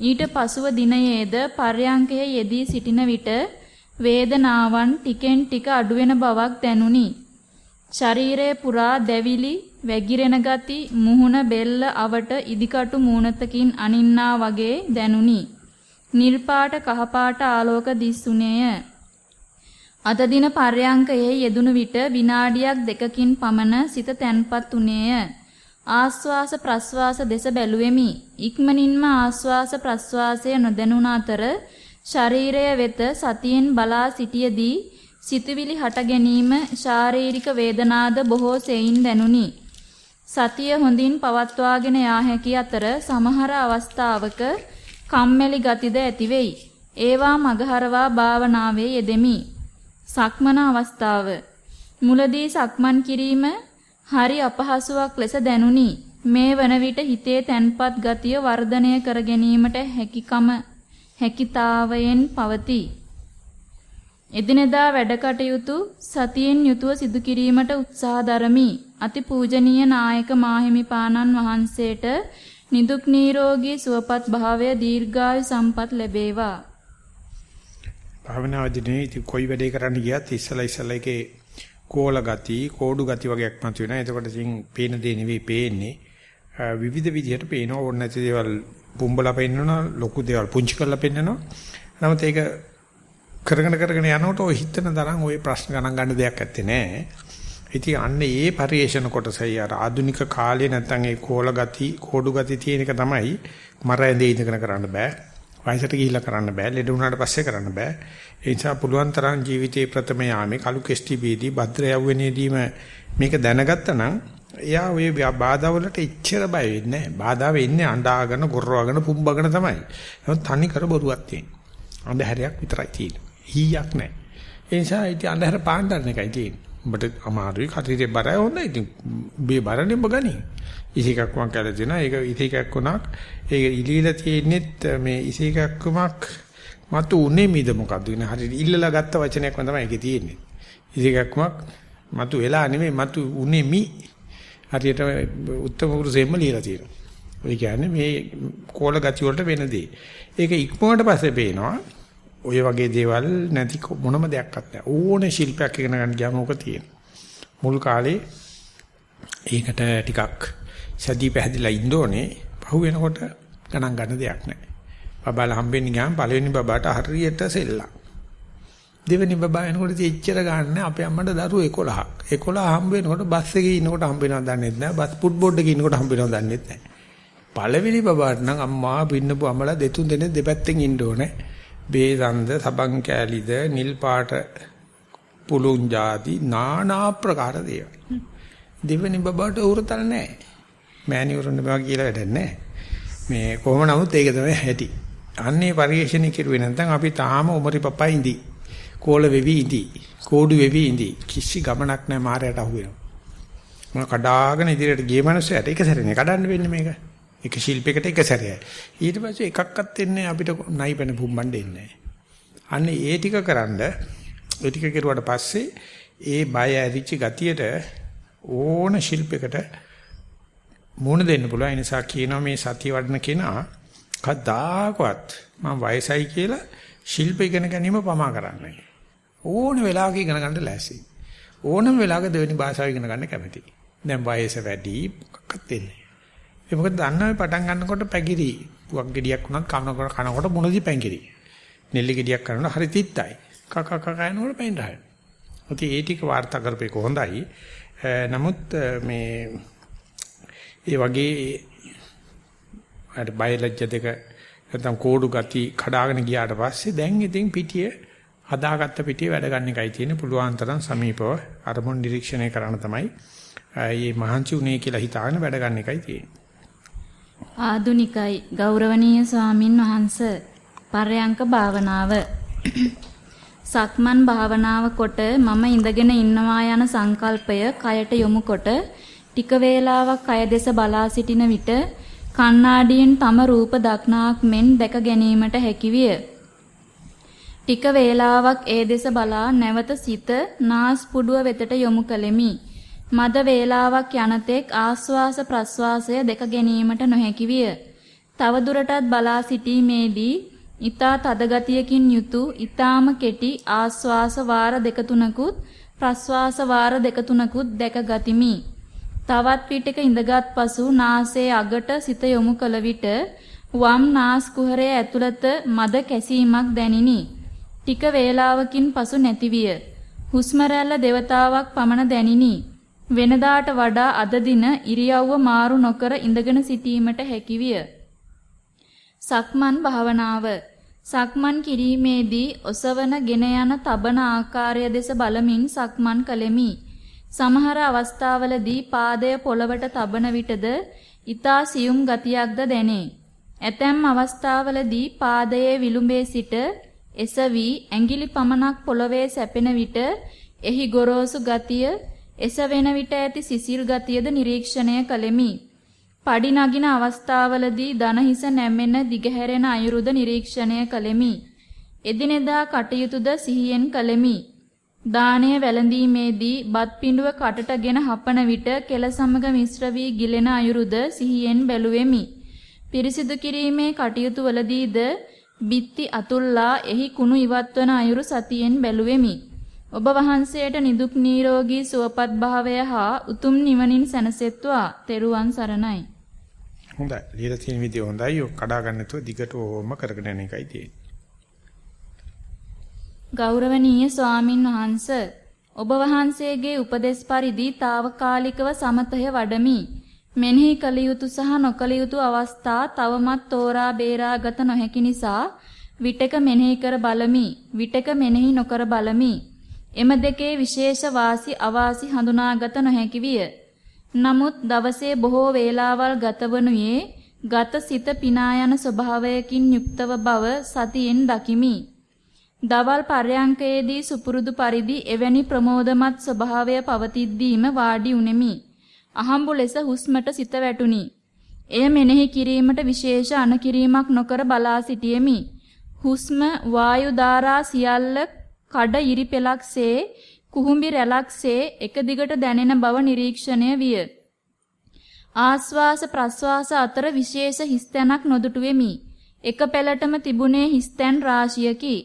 S2: ඊට පසුව දිනයේද පර්යංකයේ යෙදී සිටින විට වේදනාවන් ටිකෙන් ටික අඩුවෙන බවක් දැනුනි. ශරීරය පුරා දැවිලි වැగిරෙන ගති මුහුණ බෙල්ල අවට ඉදිකටු මූණතකින් අනින්නා වගේ දැනුනි. නිල් පාට කහ පාට ආලෝක දිස්සුනේය. අද දින පර්යංකයේ යෙදුණු විට විනාඩියක් දෙකකින් පමණ සිත තැන්පත් උනේය. ආස්වාස ප්‍රස්වාස දෙස බැලුවෙමි. ඉක්මනින්ම ආස්වාස ප්‍රස්වාසය නොදැනුණ අතර ශරීරය වෙත සතියෙන් බලා සිටියේදී සිතුවිලි හට ගැනීම ශාරීරික වේදනාද බොහෝ සෙයින් දැනුනි. සතිය හොඳින් පවත්වාගෙන යා හැකි අතර සමහර අවස්ථාවක කම්මැලි ගතිද ඇතිවෙයි. ඒවා මගහරවා භාවනාවේ යෙදෙමි. සක්මන අවස්ථාව මුලදී සක්මන් කිරීම හරි අපහසුාවක් ලෙස දැනුනි. මේ වන විට හිතේ තැන්පත් ගතිය වර්ධනය කර ගැනීමට හැකියකම හැකිතාවයෙන් පවතී. එදිනෙදා වැඩ කටයුතු සතියෙන් යුතුව සිදු කිරීමට උත්සාහ දරමි. අතිපූජනීය නායක මාහිමිපාණන් වහන්සේට නිදුක් නිරෝගී සුවපත් භාවය දීර්ඝායු සම්පත් ලැබේවා.
S1: භාවනාවේදී ඉතින් කොයි වැඩේ කරන්න ගියත් ඉස්සලා ඉස්සලා එකේ කෝල ගති, කෝඩු ගති වගේක් මතුවෙනවා. එතකොට ඉතින් පේන දේ නෙවෙයි පේන්නේ. විවිධ විදිහට පේනවා ඕන නැති දේවල් පුම්බලා පෙන්නනවා, ලොකු දේවල් පුංචි කරලා පෙන්නනවා. නමුත් ඒක කරගෙන කරගෙන යනකොට ඔය හිතන තරම් ওই ප්‍රශ්න ගණන් ගන්න දෙයක් ඇත්තේ නැහැ. ඉතින් අන්න ඒ පරිේශන කොටසයි අර ආධුනික කාලේ නැත්තම් ඒ කෝල ගති, කෝඩු ගති තියෙන එක තමයි මරැඳේ ඉඳගෙන කරන්න බෑ. වයසට ගිහිල්ලා කරන්න බෑ. ලෙඩ වුණාට පස්සේ කරන්න බෑ. ඒ නිසා පුළුවන් තරම් ජීවිතේ ප්‍රථම යාමේ කලු කෙස්ටි බීදී භද්‍ර යවුවේනේදීම මේක දැනගත්තා නම් එයා ඔය බාධා වලට එච්චර බය වෙන්නේ නැහැ. බාධා වෙන්නේ අඬාගෙන, ගොරවගෙන, පුම්බගෙන තමයි. නමුත් තනි කර බොරුවක් තියෙන්නේ. අන්ධහැරයක් විතරයි තියෙන්නේ. හීයක් නැහැ. ඒ නිසා ඉතින් අන්ධහැර පාණ්ඩන එකයි තියෙන්නේ. උඹට අමාරුයි කටිරේ බරයි හොඳයි. ඉතින් උඹේ බරනේ ඔබ ගනි. ඉසිකක් වන් කැල දෙනවා. ඒක ඉසිකක් උනක්. ඒක ඉලීලා තියෙන්නේත් මේ ඉසිකක්කමක් මතු උනේ මිද මොකද්ද? ඉතින් හරියට ඉල්ලලා ගත්ත වචනයක්ම තමයි ඒකේ තියෙන්නේ. ඉසිකක්කමක් මතු වෙලා නෙමෙයි මතු උනේ මි. හරියට උත්තම පුරුෂයෙන්ම ලියලා තියෙනවා. ඔය කියන්නේ මේ කෝල ගති වලට වෙන දේ. ඒක ඉක්මනට පස්සේ පේනවා ඔය වගේ දේවල් නැති මොනම දෙයක්වත් නැහැ. ඕනේ ශිල්පයක් ඉගෙන ගන්න ගියාම ඕක තියෙන. මුල් කාලේ ඒකට ටිකක් සැදී පැහැදිලා ඉන්න ඕනේ. පහු වෙනකොට ගණන් ගන්න දෙයක් නැහැ. බබාලා හම්බෙන්නේ ගියාම පළවෙනි බබාට හරියට සෙල්ලම්. දෙවෙනි බබා එනකොට එච්චර ගන්න අපේ අම්මට දරුවෝ 11ක්. 11 හම්බ වෙනකොට බස් එකේ ඉන්නකොට හම්බ වෙනවද දන්නේ නැහැ. බස් ෆුට් බෝඩ් එකේ ඉන්නකොට හම්බ වෙනවද දන්නේ නැහැ. පළවෙනි බබාට නම් අම්මා පින්නපු අමලා දෙතුන් දෙනෙක් දෙපැත්තෙන් ඉන්න ඕනේ. බේදන්ද සබන් කෑලිද නිල් පාට පුළුන් જાති নানা ප්‍රකාර දේවල්. දෙවෙනි බබට උරතල් නැහැ. මෑණිවරුන් මේවා කියලා වැඩක් නැහැ. මේ කොහොම නමුත් ඒක තමයි ඇති. අන්නේ පරිශ්‍රණය කෙරුවේ නැත්නම් අපි තාම උමරි පපා ඉඳි. කෝල වෙවි ඉඳි. කෝඩු වෙවි ඉඳි. කිසි ගමනක් නැහැ මාරයට අහු වෙනවා. මොන කඩාගෙන ඉදිරියට ගිය මනුස්සයට ඒක සැරේ නේ කඩන්න වෙන්නේ මේක. එක ශිල්පයකට එක සැරේයි. ඊට පස්සේ එකක්වත් එන්නේ අපිට නයි පැන පුම්බන්න දෙන්නේ අන්න ඒ ටික කරන්ඩ ඒ ටික කෙරුවට පස්සේ ඒ බය ඇරිච්ච ගතියට ඕන ශිල්පයකට මුණ දෙන්න පුළුවන්. ඒ නිසා කියනවා මේ සතිය වඩන කෙනා කද්දාකවත් මම වයසයි කියලා ශිල්ප ඉගෙන ගැනීම පමා කරන්නේ. ඕන වෙලාවක ඉගෙන ගන්න ලෑසි. ඕනම වෙලාවක දෙවෙනි භාෂාව ඉගෙන ගන්න කැමතියි. දැන් වයස වැඩි මොකක්වත් දෙන්නේ. ඒ මොකද දන්නවයි පටන් ගන්නකොට පැගිරි. පුවක් ගෙඩියක් උනත් කනකොට කනකොට මොනදි පැංගිරි. නෙල්ලි ගෙඩියක් කරනකොට හරි තිත්තයි. කක කක කනකොට පැන් රහයි. ඔතී ඒ ටික වාර්තා කරපේක හොඳයි. නමුත් මේ ඒ වගේ අර බයලජ්‍ය දෙක නැත්නම් කෝඩු ගති කඩාගෙන ගියාට පස්සේ දැන් ඉතින් පිටිය හදාගත්ත පිටිය වැඩ ගන්න එකයි තියෙන්නේ පුළුවන් තරම් සමීපව අරමුණු නිරීක්ෂණය කරන්න තමයි මේ මහන්සි උනේ කියලා හිතාගෙන වැඩ ගන්න එකයි තියෙන්නේ.
S2: ආදුනිකයි ගෞරවනීය ස්වාමින් වහන්ස පරයන්ක භාවනාව සක්මන් භාවනාව කොට මම ඉඳගෙන ඉන්නවා යන සංකල්පය කයට යොමු කොට ටික වේලාවක් කය දෙස බලා සිටින විට කණ්ණාඩියෙන් තම රූප දක්නාක් මෙන් දැක ගැනීමට හැකිවිය. ටික වේලාවක් ඒ දෙස බලා නැවත සිත නාස් පුඩුව වෙතට යොමු කළෙමි. මද වේලාවක් යනතෙක් ආස්වාස ප්‍රස්වාසය දෙක ගැනීමට නොහැකි විය. තව දුරටත් බලා සිටීමේදී ඊතා තදගතියකින් යුතු ඊතාම කෙටි ආස්වාස වාර දෙක තුනකුත් ප්‍රස්වාස වාර දෙක තුනකුත් දැක ගතිමි. තවත් පිටක ඉඳගත් පසු නාසයේ අගට සිත යොමු කළ විට වම් නාස් කුහරයේ ඇතුළත මද කැසීමක් දැනිනි. ටික වේලාවකින් පසු නැතිවිය. හුස්ම රැල්ල දෙවතාවක් පමණ දැනිනි. වෙනදාට වඩා අද දින ඉරියව්ව මාරු නොකර ඉඳගෙන සිටීමට හැකිවිය. සක්මන් භාවනාව සක්මන් කිරීමේදී ඔසවන ගෙන යන තබන ආකාරය දෙස බලමින් සක්මන් කළෙමි. සමහර අවස්ථාවලදී පාදය පොළවට තබන විටද ඊතා සියුම් ගතියක්ද දැනේ. ඇතැම් අවස්ථාවලදී පාදයේ විලුඹේ සිට එසවි ඇඟිලි පමණක් පොළවේ සැපෙන විට එහි ගොරෝසු ගතිය එසවෙන විට ඇති සිසිල් ගතියද නිරීක්ෂණය කළෙමි. පඩි නගින අවස්ථාවලදී දනහිස නැමෙන දිගහැරෙන අයුරුද නිරීක්ෂණය කළෙමි. එදිනෙදා කටයුතුද සිහියෙන් කළෙමි. දාණය වැළඳීමේදී බත් පිඬුව කටටගෙන හපන විට කෙල සමග මිශ්‍ර වී ගිලෙන අයුරුද සිහියෙන් බැලුවෙමි. පිරිසිදු කිරීමේ කටයුතු වලදීද බිත්ති අතුල්ලා එහි කුණු ඉවත්වන අයුරු සතියෙන් බැලුවෙමි. ඔබ වහන්සේට නිදුක් නිරෝගී සුවපත් භාවය හා උතුම් නිවනින් සැනසෙත්වා. තෙරුවන් සරණයි.
S1: හොඳයි. ලියලා තියෙන විදිය හොඳයි. ඔක් කඩා ගන්න නැතුව දිගට ඕම කරගෙන යන එකයි තියෙන්නේ.
S2: ගෞරවනීය ස්වාමින් වහන්ස ඔබ වහන්සේගේ උපදෙස් පරිදි తాවකාලිකව සමතය වඩමි. මෙනෙහි කළ යුතු සහ නොකළ යුතු අවස්ථා තවමත් තෝරා බේරාගත නොහැකි නිසා විටක මෙනෙහි කර බලමි. විටක මෙනෙහි නොකර බලමි. එම දෙකේ විශේෂ වාසි අවාසි හඳුනාගත නොහැකි විය. නමුත් දවසේ බොහෝ වේලාවල් ගතවනුයේ ගත සිත පිනා යන ස්වභාවයකින් යුක්තව බව සතියෙන් දකිමි. දවල් පර්යංකයේදී සුපුරුදු පරිදි එවැනි ප්‍රමෝදමත් ස්වභාවය පවතිද්දීම වාඩි උනේමි. අහම්බු ලෙස හුස්මට සිත වැටුනි. එය මෙනෙහි කිරීමට විශේෂ අනකිරීමක් නොකර බලා සිටියෙමි. හුස්ම වායු ධාරා සියල්ල කඩ ඉරි පෙලක්සේ කුහුඹි රැලක්සේ එක දිගට දැනෙන බව නිරීක්ෂණය විය. ආස්වාස ප්‍රස්වාස අතර විශේෂ හිස්තැනක් නොදුටු වෙමි. එක පෙළටම තිබුණේ හිස්තැන් රාශියකි.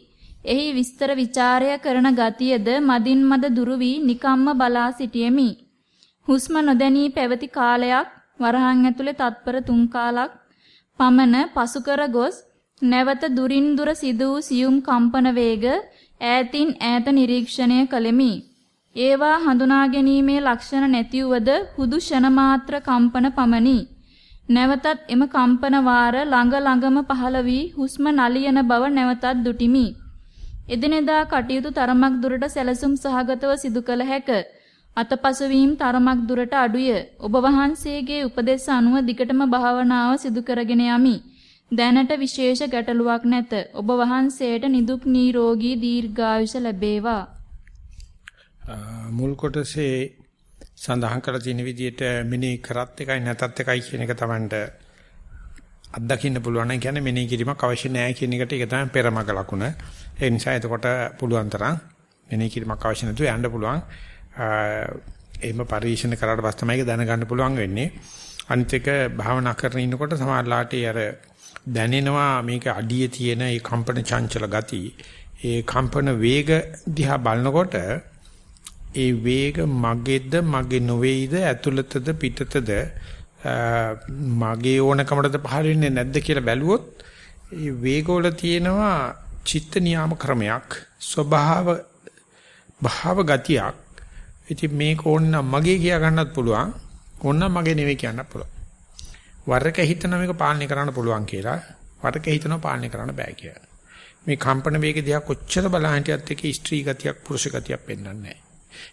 S2: එහි විස්තර ਵਿਚාරය කරන ගතියද මදින් මද දුරු වී නිකම්ම බලා සිටියෙමි. හුස්ම නොදැනී පැවති කාලයක් වරහන් ඇතුලේ තත්පර තුන් කාලක් පමණ පසු කර ගොස් නැවත දුරින් දුර සිදු වූ සියුම් කම්පන වේග ඈතින් ඈත නිරීක්ෂණය කළෙමි. ඒවා හඳුනා ගැනීමේ ලක්ෂණ නැතිවද හුදු ෂණ මාත්‍ර කම්පන පමණි. නැවතත් එම කම්පන වාර ළඟ ළඟම පහළ වී හුස්ම නලියන බව නැවතත් දුටිමි. එදිනෙදා කටයුතු තරමක් දුරට සැලසුම් සහගතව සිදු කළ හැක. අතපසු වීම තරමක් දුරට අඩුය. ඔබ වහන්සේගේ උපදෙස් අනුව දිගටම භාවනාව සිදු කරගෙන යමි. දැනට විශේෂ ගැටලුවක් නැත. ඔබ වහන්සේට නිදුක් නිරෝගී දීර්ඝායුෂ ලැබේවා.
S1: මුල් කොටසේ සඳහන් කරලා තියෙන විදිහට මෙනෙහි කරත් එකයි නැතත් එකයි කියන එක Tamanට අත්දකින්න පුළුවන් නම් කියන්නේ මෙනෙහි කිරීමක් අවශ්‍ය නැහැ කියන එකට ඒක තමයි පෙරමග ලකුණ. ඒ නිසා එතකොට පුළුවන් තරම් මෙනෙහි කිරීමක් අවශ්‍ය නැතුව යන්න පුළුවන්. එහෙම පරිශන කරාට පස්සේ තමයි ඒක දැනගන්න පුළුවන් වෙන්නේ. අනිත් එක භාවනා කරන ඉන්නකොට සමහරලාට අර දැනෙනවා මේක අඩියේ තියෙන ඒ කම්පන චංචල ගති. ඒ කම්පන වේග දිහා බලනකොට ඒ වේග මගේද මගේ නොවේයිද ඇතුළතද පිටතද මගේ ඕනකමටද පහළ වෙන්නේ නැද්ද කියලා බැලුවොත් ඒ වේගවල තියෙනවා චිත්ත නියාම ක්‍රමයක් ස්වභාව භාව ගතියක්. ඉතින් මේක ඕනනම් මගේ කියා ගන්නත් පුළුවන් ඕනනම් මගේ නෙවෙයි කියන්නත් පුළුවන්. වරක හිතන මේක පාලනය කරන්න පුළුවන් කියලා වරක හිතනවා පාලනය කරන්න බෑ කියලා මේ කම්පන වේග දිහා කොච්චර බලන හිටියත් එකේ ස්ත්‍රී ගතියක් පුරුෂ ගතියක් පෙන්වන්නේ නැහැ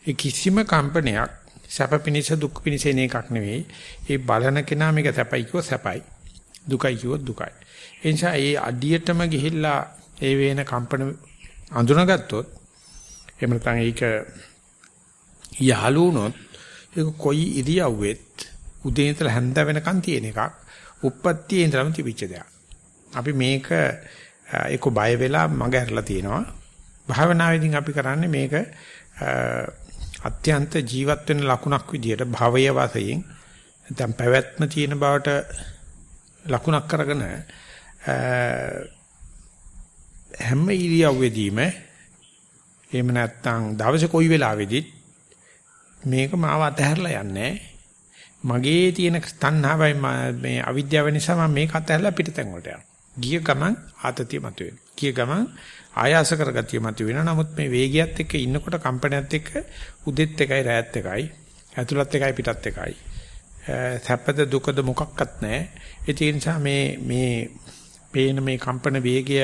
S1: ඒ කිසිම කම්පනයක් සැප පිනිස දුක් පිනිස එන එකක් නෙවෙයි. ඒ බලන කෙනා මේක සැපයි කිව්වොත් සැපයි. දුකයි කිව්වොත් දුකයි. ඒ නිසා ඒ අඩියටම ගිහිල්ලා ඒ වේන කම්පන අඳුනගත්තොත් එහෙම නැත්නම් ඒක යහලුනොත් ඒක කොයි ඉරියව්වෙත් උදේ ඉඳලා හැන්ද වෙනකන් තියෙන එකක්. උප්පත්තියේ ඉඳලම තිබිච්ච දෙයක්. අපි මේක ඒක බය වෙලා මග ඇරලා තියෙනවා. භාවනාවේදී අපි කරන්නේ මේක අත්‍යන්ත ජීවත් වෙන ලකුණක් විදියට භවය වශයෙන් නැත්නම් පැවැත්ම තියෙන බවට ලකුණක් කරගෙන හැම ඉරියව්වෙදීම එහෙම නැත්නම් දවසේ කොයි වෙලාවෙදිත් මේක මාව අතහැරලා යන්නේ මගේ තියෙන තණ්හාවයි මේ අවිද්‍යාව නිසා මම මේක අතහැරලා පිටතෙන් වලට යනවා. ගිය ගමන් ආතතිය මතුවෙනවා. ගිය ගමන් ආයාස කරගතිය මත වෙන නමුත් මේ වේගයත් එක්ක ඉන්නකොට කම්පනයත් එක්ක උදෙත් එකයි රැයත් එකයි ඇතුළත් එකයි පිටත් එකයි සැපද දුකද මොකක්වත් නැහැ ඒ නිසා මේ මේ පේන මේ කම්පන වේගය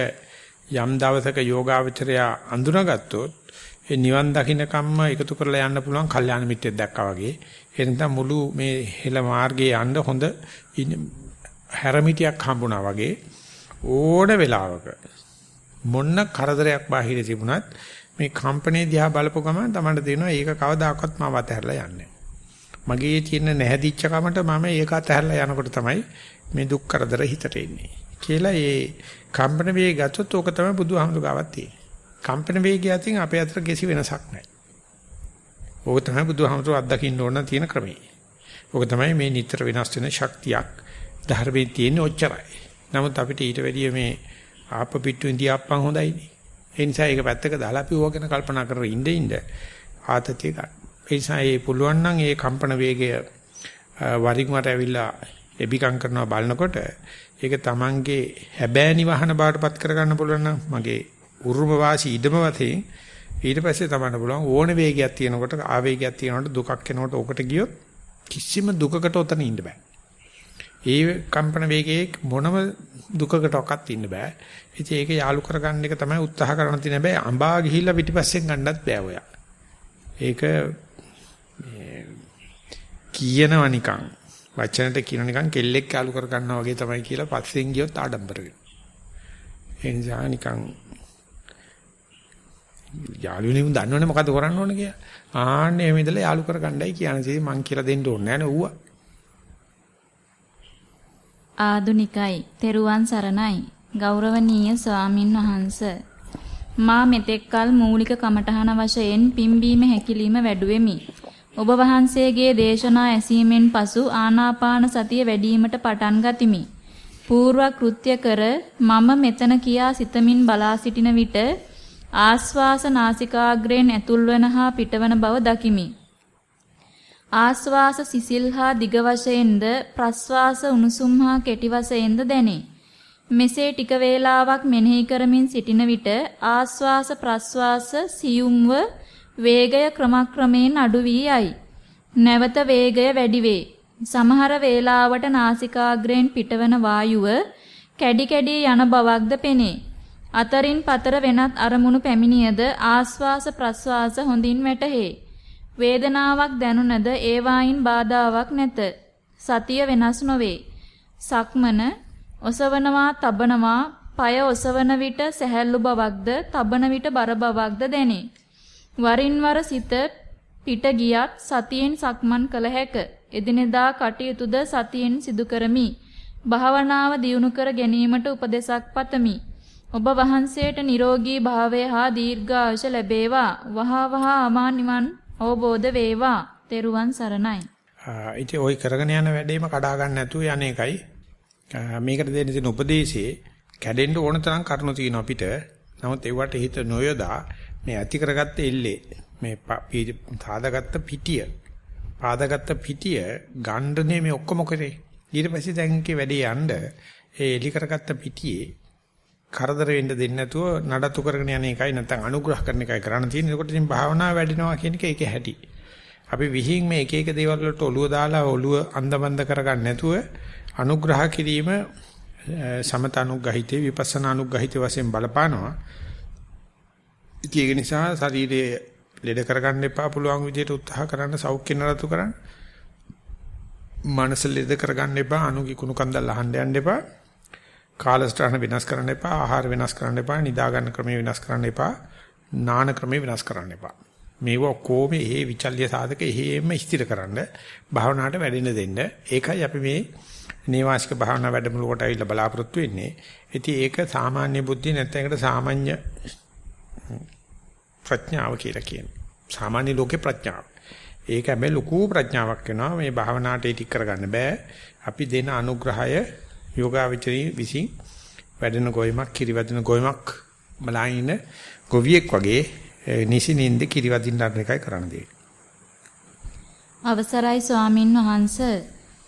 S1: යම් දවසක යෝගාවචරය අඳුනගත්තොත් ඒ නිවන් දකින්න කම්ම එකතු කරලා යන්න පුළුවන් කල්යාණ මිත්‍රෙක් දැක්කා වගේ ඒ නිසා මුළු මේ හෙළ මාර්ගයේ යන්න හොඳ හැරමිටියක් හම්බුණා වගේ ඕන වෙලාවක මොන්න කරදරයක් බාහිර තිබුණත් මේ කම්පැනි දිහා බලපු ගමන් තමයි තේරෙනවා ඒක කවදාකවත් මම අතහැරලා යන්නේ මගේ තියෙන නැහැදිච්ච කමට මම ඒක අතහැරලා යනකොට තමයි මේ දුක් කරදර හිතට එන්නේ කියලා ඒ කම්පන වේගය ගත්තොත් ඕක තමයි බුදුහාමුදුර ගාවත් තියෙන්නේ. කම්පන වේගය අතින් අපේ අතර කිසි වෙනසක් නැහැ. ඕක තමයි බුදුහාමුදුර අත්දකින්න ඕන තියෙන ක්‍රමය ඕක තමයි මේ නිතර වෙනස් වෙන ශක්තියක් ධර්මයේ තියෙන ඔච්චරයි නමුත් අපිට ඊට වැඩිය මේ ආප පිට්ටුවෙන් තියාප්පන් හොඳයිනේ. ඒ නිසා ඒක පැත්තක දාලා අපි ඕක ගැන කල්පනා කරගෙන ඉඳ ඉඳ ආතතිය ගන්න. ඒ නිසා මේ පුළුවන් නම් මේ කම්පන වේගය වරින් වර ඇවිල්ලා එබිකම් කරනවා බලනකොට ඒක Tamange හැබෑ නිවහන බාටපත් කර ගන්න පුළුවන් නම් මගේ උරුම වාසි ඉදම වතේ ඊට පස්සේ තමන්න පුළුවන් ඕන වේගයක් තියෙනකොට ආවේගයක් තියෙනකොට දුකක් එනකොට ඕකට ගියොත් කිසිම දුකකට උතන ඉන්න බෑ. ඒ කම්පන වේගයේ මොනම දුකකටවත් ඉන්න බෑ. ඉතින් ඒක යාලු කරගන්න එක තමයි උත්සාහ කරන්න තියෙන හැබැයි අඹා ගිහිල්ලා පිටිපස්සෙන් ගන්නත් බෑ ඔයා. ඒක කියනවා නිකන් වචනට කියන නිකන් කෙල්ලෙක් යාලු කර ගන්නවා වගේ තමයි කියලා පස්සෙන් ගියොත් ආඩම්බර වෙනවා. ඒ නිසා නිකන් යාළුවනේ උන් දන්නවනේ මොකද කරන්න ඕන කියලා. ආන්නේ එහෙම ඉඳලා යාලු කර ගන්නයි කියන්නේ. මං කියලා දෙන්න ඕනේ නෑනේ ඌවා.
S2: ආදුනිකයි තෙරුවන් සරණයි ගෞරවනීය ස්වාමින් වහන්ස මා මෙතෙක්කල් මූලික කමඨහන වශයෙන් පිම්බීම හැකිලිම වැඩුවෙමි ඔබ වහන්සේගේ දේශනා ඇසීමෙන් පසු ආනාපාන සතිය වැඩිවීමට පටන් ගතිමි పూర్ව කෘත්‍ය කර මම මෙතන කියා සිතමින් බලා සිටින විට ආස්වාස නාසිකාග්‍රයෙන් ඇතුල්වන හා පිටවන බව දකිමි ආස්වාස සිසිල් හා දිග වශයෙන්ද ප්‍රස්වාස උණුසුම් හා කෙටි වශයෙන්ද දැනේ. මෙසේ ටික වේලාවක් මෙනෙහි කරමින් සිටින විට ආස්වාස ප්‍රස්වාස සියුම්ව වේගය ක්‍රමක්‍රමයෙන් අඩු වී යයි. නැවත වේගය වැඩි වේ. සමහර වේලාවට නාසිකාග්‍රයෙන් පිටවන වායුව කැඩි කැඩි යන බවක්ද පෙනේ. අතරින් පතර වෙනත් අරමුණු පැමිණියද ආස්වාස ප්‍රස්වාස හොඳින් වැටහේ. වේදනාවක් දැනුණද ඒවායින් බාධාාවක් නැත. සතිය වෙනස් නොවේ. සක්මන ඔසවනවා, තබනවා, পায় ඔසවන විට සැහැල්ලු බවක්ද, තබන විට බර බවක්ද දැනේ. වරින් වර සිත පිට ගියත් සතියෙන් සක්මන් කළ හැක. එදිනෙදා කටයුතුද සතියෙන් සිදු කරමි. භාවනාව දියුණු කර ගැනීමට උපදෙසක් පතමි. ඔබ වහන්සේට නිරෝගී භාවය හා දීර්ඝායුෂ ලැබේවා. වහා වහා අමා නිවන් අවබෝධ වේවා. තෙරුවන් සරණයි.
S1: ඉතින් ওই කරගෙන යන වැඩේම කඩා ගන්න නැතුව යන එකයි මේකට දෙන්න තියෙන උපදේශයේ කැඩෙන්න ඕන තරම් කරුණු තියෙනවා අපිට. නමුත් ඒවට හිත නොයොදා මේ ඇති කරගත්ත එල්ලේ මේ සාදාගත්ත පිටිය පාදාගත්ත පිටිය ගණ්ඩනේ මේ ඔක්කොම කරේ. ඊට පස්සේ දැන් කේ වැඩේ යන්න ඒ එලි කරගත්ත පිටියේ කරදර වෙන්න දෙන්නේ නැතුව නඩත්තු කරගෙන යන එකයි නැත්නම් අනුග්‍රහ කරන එකයි කරන්න තියෙන්නේ. ඒකට ඉතින් භාවනාව වැඩිනවා කියන එක ඒකේ හැටි. අපි විහිං මේ එක එක දේවල් වලට ඔළුව දාලා ඔළුව අන්දමන්ද කරගන්න නැතුව අනුග්‍රහ කිරීම සමත අනුග්‍රහිතේ විපස්සනා අනුග්‍රහිතේ වශයෙන් බලපානවා. ඉතින් ඒක නිසා ශරීරයේ ලෙඩ කරගන්න එපා පුළුවන් විදිහට උත්සාහ කරන්න සෞඛ්‍ය නරතු කරන්න. මනස ලෙඩ කරගන්න එපා අනුගි කුණු කන්දල් අහන්න යන්න එපා. කාලස්ථාන වෙනස් කරන්න එපා ආහාර වෙනස් කරන්න එපා නිදා ගන්න ක්‍රමය වෙනස් කරන්න එපා නාන ක්‍රමය වෙනස් කරන්න එපා. මේව ඔක්කොම එහෙ විචල්්‍ය සාධක එහෙම ස්ථිරකරනද භාවනාවට වැඩෙන්න දෙන්න. ඒකයි අපි මේ නේවාසික භාවනා වැඩමුළු කොට ඇවිල්ලා බලාපොරොත්තු වෙන්නේ. ඉතින් ඒක සාමාන්‍ය බුද්ධිය නැත්නම් ඒකට සාමාන්‍ය ප්‍රඥාව කියලා කියනවා සාමාන්‍ය ලෝකේ ප්‍රඥාව. ඒක හැබැයි ලොකු ප්‍රඥාවක් වෙනවා. මේ භාවනාවට ඒක කරගන්න බෑ. අපි දෙන අනුග්‍රහය යෝගාවචරී විසින් වැඩෙන ගොයමක් කිරිවදින ගොයමක් බලයින ගොවියෙක් වගේ නිසිනින්ද කිරිවදින්න අර එකයි කරන්න දෙන්නේ.
S2: අවසරයි ස්වාමින් වහන්ස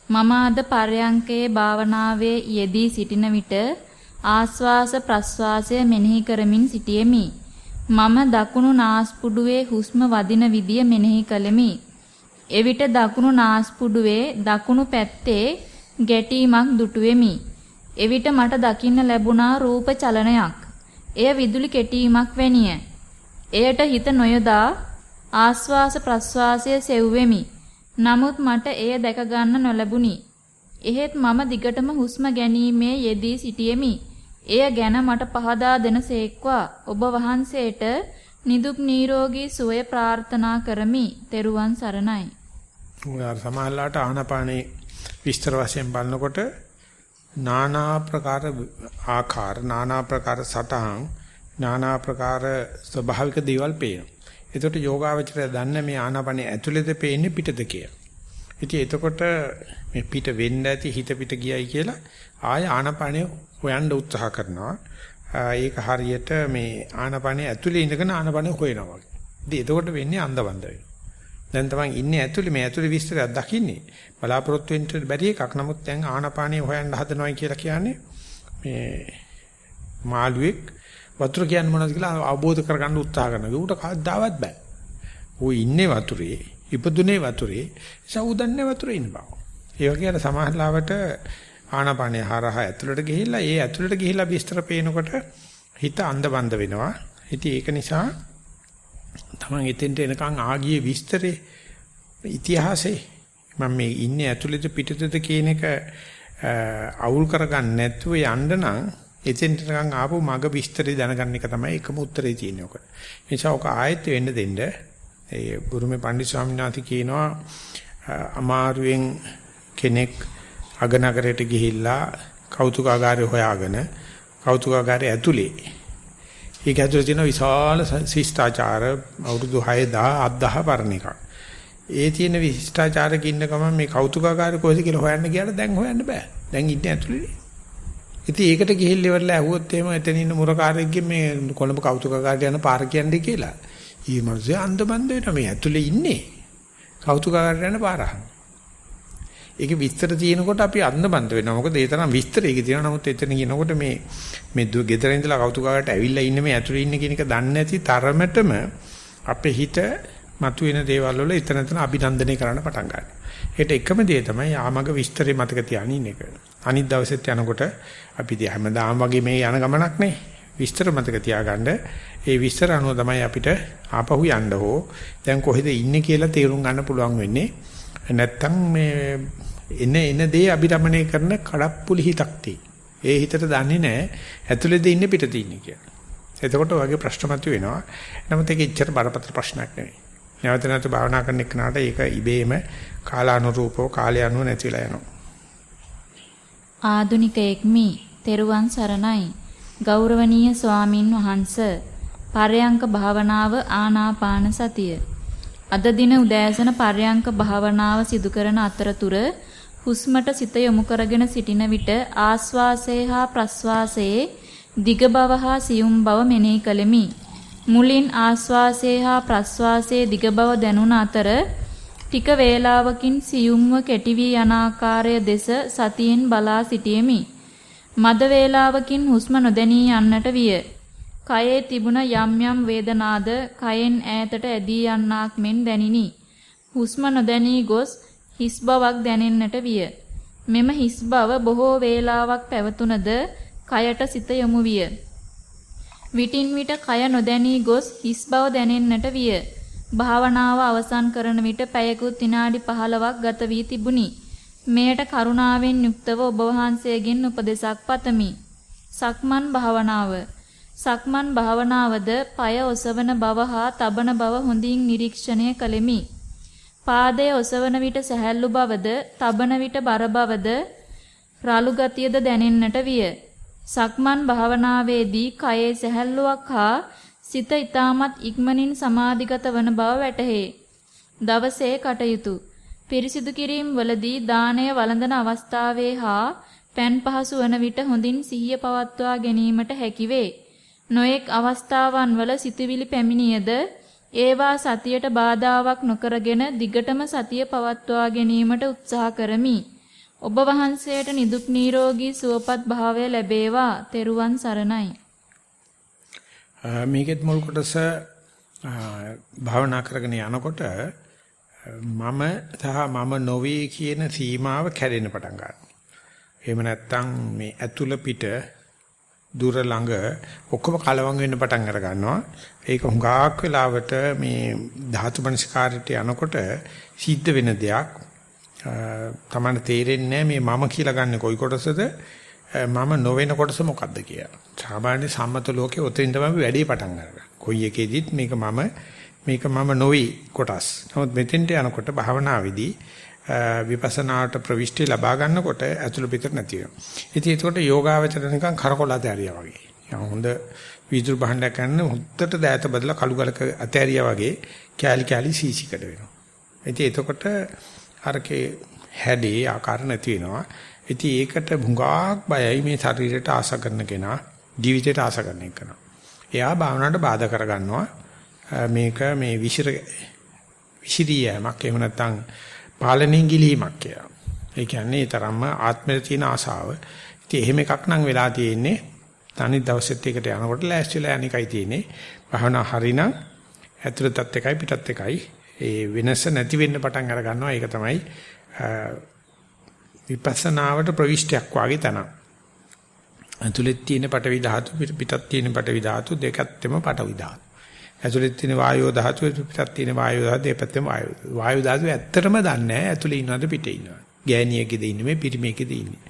S2: මම අද පර්යංකයේ භාවනාවේ යෙදී සිටින විට ආස්වාස ප්‍රස්වාසය මෙනෙහි කරමින් සිටියෙමි. මම දකුණු නාස්පුඩුවේ හුස්ම වදින විදිය මෙනෙහි කළෙමි. එවිට දකුණු නාස්පුඩුවේ දකුණු පැත්තේ ගැටීමක් දුටුවෙමි. එවිට මට දකින්න ලැබුණා රූප චලනයක්. එය විදුලි කෙටීමක් වැනිය. එයට හිත නොයදා ආස්වාස ප්‍රස්වාසය සෙව්වෙමි. නමුත් මට එය දැක ගන්න නොලැබුණි. එහෙත් මම දිගටම හුස්ම ගැනීමේ යෙදී සිටියෙමි. එය ගැන මට පහදා දෙනසේක්වා ඔබ වහන්සේට නිදුක් නිරෝගී සුවය ප්‍රාර්ථනා කරමි. ත්වන් සරණයි.
S1: සමහරලාට ආනපානේ විස්තර වශයෙන් බලනකොට নানা ප්‍රකාර ආකාර নানা ප්‍රකාර සටහන් নানা ප්‍රකාර ස්වභාවික දේවල් පේනවා. එතකොට යෝගාවචරය දන්න මේ ආනාපානේ ඇතුළේද පේන්නේ පිටද කියලා. ඉතින් එතකොට මේ පිට වෙන්න ඇති හිත පිට ගියයි කියලා ආය ආනාපානේ හොයන්න උත්සාහ කරනවා. ඒක හරියට මේ ආනාපානේ ඇතුළේ ඉඳගෙන ආනාපානේ හොයනවා වගේ. ඉතින් එතකොට වෙන්නේ අන්ධබන්ද වෙනවා. දැන් තමයි ඉන්නේ ඇතුලේ මේ ඇතුලේ විස්තරයක් දකින්නේ. බලාපොරොත්තු වෙන්න බැරි එකක්. නමුත් දැන් ආනපානිය හොයන්න හදනවයි කියලා කියන්නේ මේ මාළුවෙක් වතුර කියන්නේ මොනවද කියලා අවබෝධ කරගන්න උත්සාහ කරනවා. ඌට කවදාවත් බෑ. ඌ ඉන්නේ වතුරේ, ඉපදුනේ වතුරේ, සවුදන්නේ වතුරේ ඉන්න බව. ඒ වගේ අර සමාහලාවට ආනපානිය හරහා ඇතුළට ගිහිල්ලා ඒ ඇතුළට ගිහිල්ලා විස්තර පේනකොට හිත අන්ධබන්ද වෙනවා. ඉතින් ඒක නිසා තමන් එතෙන්ට එනකන් ආගියේ විස්තරේ ඉතිහාසයේ මම මේ ඉන්නේ ඇතුළේද පිටතද කියන එක අවුල් කරගන්න නැතුව යන්න නම් එතෙන්ට නිකන් ආපු මග විස්තරي දැනගන්න එක තමයි එකම උත්තරේ තියෙන්නේ ඔක. ඒ නිසා ඔක ආයෙත් වෙන්න දෙන්න. ඒ බුරුමේ පණ්ඩිත ස්වාමීන් වහන්සේ කියනවා අමාරුවෙන් කෙනෙක් අගනගරයට ගිහිල්ලා කෞතුකාගාරය හොයාගෙන කෞතුකාගාරය ඇතුලේ ඒක ඇතුලේ තියෙන විශාල ශිෂ්ටාචාර අවුරුදු 6000 7000 පරණ එකක්. ඒ තියෙන විශිෂ්ටාචාරක ඉන්න ගමන් මේ කෞතුකාකාරී කොහෙද කියලා හොයන්න ගියාට දැන් හොයන්න බෑ. දැන් ඉන්නේ ඇතුලේ. ඉතින් ඒකට ගිහිල්ලා ඉවරලා ඇහුවොත් එහෙම එතන ඉන්න මුරකාරයෙක්ගෙන් මේ කොළඹ කෞතුකාකාරයට යන පාර කියන්නේ කියලා. ඊ මනුස්සයා අන්දමන්ද වෙන මේ ඇතුලේ ඉන්නේ. කෞතුකාකාරයට යන පාර අහන. ඒකේ විස්තර තියෙනකොට අපි අන්දමන්ද වෙනවා. මොකද ඒ තරම් විස්තර ඒකේ තියෙනවා. නමුත් එතන කියනකොට මේ මේ ගෙදර ඉඳලා කෞතුකාගාරට ඇවිල්ලා ඉන්න මේ ඇතුලේ ඉන්න කියන එක දන්නේ නැති තරමටම අපේ හිත මතුවෙන දේවල් වල එතන එතන අභිනන්දනය කරන්න පටන් ගන්නවා. ඒකට එකම දේ තමයි ආමග විස්තරේ මතක තියාගෙන ඉන්න එක. අනිත් දවසෙත් යනකොට අපි දිහා හැමදාම වගේ මේ යන ගමනක් නේ. විස්තර මතක තියාගන්න. ඒ විස්තර අනුව තමයි අපිට ආපහු යන්න හෝ දැන් කොහෙද ඉන්නේ කියලා තේරුම් ගන්න පුළුවන් වෙන්නේ. නැත්තම් මේ එන එන දේ අභිරමණය කරන කඩප්පුලි හිතක් තියෙයි. ඒ හිතට දන්නේ නැහැ ඇතුළේද ඉන්නේ පිටත ඉන්නේ කියලා. එතකොට ඔයගේ ප්‍රශ්න මතුවෙනවා. නමුත් ඒක ඉච්ඡර බරපතල ප්‍රශ්නයක් නෙවෙයි. නැවත නැවත භාවනා කරන එක්කනට ඒක ඉබේම කාලානුරූපව කාලය අනුව නැති වෙලා යනවා.
S2: ආදුනිකයෙක්මි තෙරුවන් සරණයි. ගෞරවනීය ස්වාමින් වහන්ස පර්යංක භාවනාව ආනාපාන සතිය. අද දින උදෑසන පර්යංක භාවනාව සිදු කරන අතරතුර හුස්මට සිත යොමු කරගෙන සිටින විට ආස්වාසයේ හා ප්‍රස්වාසයේ දිග බව හා සියුම් බව මෙනෙහි කළෙමි. මුලින් ආස්වාසයේ හා ප්‍රස්වාසයේ දිග බව දැනුණ අතර ටික වේලාවකින් සියුම්ව කෙටි වී යන ආකාරය දෙස සතියෙන් බලා සිටියෙමි. මද වේලාවකින් හුස්ම නොදැනී යන්නට විය. කයේ තිබුණ යම් යම් වේදනාද කයෙන් ඈතට ඇදී යන්නක් මෙන් දැනිනි. හුස්ම නොදැනී ගොස් හිස් බවක් දැනෙන්නට විය. මෙම හිස් බව බොහෝ වේලාවක් පැවතුනද කයට සිත යොමු විය. විටින් විට කය නොදැනී ගොස් හිස් බව දැනෙන්නට විය. භාවනාව අවසන් කරන විට පැයකුත් විනාඩි 15ක් ගත වී තිබුණි. මෙයට කරුණාවෙන් යුක්තව ඔබ වහන්සේගෙන් උපදෙසක් පතමි. සක්මන් භාවනාව සක්මන් භාවනාවද পায় ඔසවන බව හා තබන බව හොඳින් නිරීක්ෂණය කළෙමි. පාදයේ ඔසවන විට සැහැල්ලු බවද, තබන විට බර බවද, රළු ගතියද දැනෙන්නට විය. සක්මන් භාවනාවේදී කයේ සැහැල්ලුවක් හා සිත ඊටමත් ඉක්මනින් සමාධිගත වන බව වැටහේ. දවසේ කටයුතු පිරිසිදු කිරීම වලදී දාණය වළඳන අවස්ථාවේ හා පෑන් පහසු වන විට හොඳින් සිහිය පවත්වා ගැනීමට හැකිවේ. නොඑක් අවස්ථාවන් වල සිතුවිලි පැමිණියද ඒවා සතියට බාධාවක් නොකරගෙන දිගටම සතිය පවත්වා ගැනීමට උත්සාහ කරමි. ඔබ වහන්සේට නිදුක් නිරෝගී සුවපත් භාවය ලැබේවා. තෙරුවන් සරණයි.
S1: මේකෙත් මුල් කොටස භාවනා කරගෙන යනකොට මම සහ මම නොවේ කියන සීමාව කැඩෙන්න පටන් ගන්නවා. එහෙම නැත්නම් මේ ඇතුළ පිට දුර ළඟ ඔක්කොම කලවම් වෙන්න පටන් අර ගන්නවා. ඒක හුඟක් වෙලාවට මේ ධාතු මනස්කාරයට යනකොට සිද්ධ වෙන දෙයක්. තමන්න තේරෙන්නේ මේ මම කියලා ගන්න කොයි කොටසද මම නොවන කොටස මොකද්ද කියලා. සාමාන්‍ය සම්මත ලෝකේ උතරින් තමයි වැඩේ පටන් අරගන්නේ. කොයි එකෙදිත් මේක මම මේක මම නොවි කොටස්. නමුත් මෙතෙන්ට යනකොට භාවනාවේදී විපස්සනාට ප්‍රවිෂ්ටි ලබා ගන්නකොට ඇතුළ පිටට නැති වෙනවා. ඉතින් ඒකට යෝගාවචර නිකන් කරකොල ඇතෑරියා වගේ. හොඳ වීදුරු භාණ්ඩයක් ගන්න හොද්දට දෑත බදලා කළු ගලක ඇතෑරියා වගේ කෑලි කෑලි සීසිකඩ වෙනවා. ඉතින් එතකොට අරකේ හැඩේ ආකාර නැති වෙනවා. ඉතින් ඒකට භුඟාක් බයයි මේ ශරීරයට ආස කරන කෙනා, ජීවිතයට ආස කරන කෙනා. එයා භාවනාවට බාධා කරගන්නවා. මේක මේ විසිර විසිරියමක් එහෙම නැත්නම් පාලනයෙන් ගිලීමක් කියලා. ඒ කියන්නේ තරම්ම ආත්මයේ තියෙන ආශාව. ඉතින් එහෙම එකක් නම් වෙලා තියෙන්නේ තනි දවසෙත් එකට යනකොට ලෑස්තිලා යන එකයි තියෙන්නේ. භවනා හරිනම් ඇතුළතත් එකයි පිටත් එකයි. ඒ වෙනස නැති වෙන්න පටන් අර ගන්නවා. ඒක තමයි විපස්සනාවට ප්‍රවිෂ්ටයක් වාගේ තන. ඇතුළෙත් තියෙන පටවි ධාතු පිටත් තියෙන පටවි ධාතු දෙකත්තෙම පටවි ධාතු. ඇතුළේ තියෙන වායෝ ධාතුව පිටත් තියෙන වායෝ ධාතුව දෙපැත්තෙම වායෝ. වායෝ ධාතුව ඇත්තටම දන්නේ නැහැ ඇතුළේ ඉන්නවද පිටේ ඉන්නවද. ගෑණියෙක්ද ඉන්නේ මේ පිරිමියෙක්ද ඉන්නේ.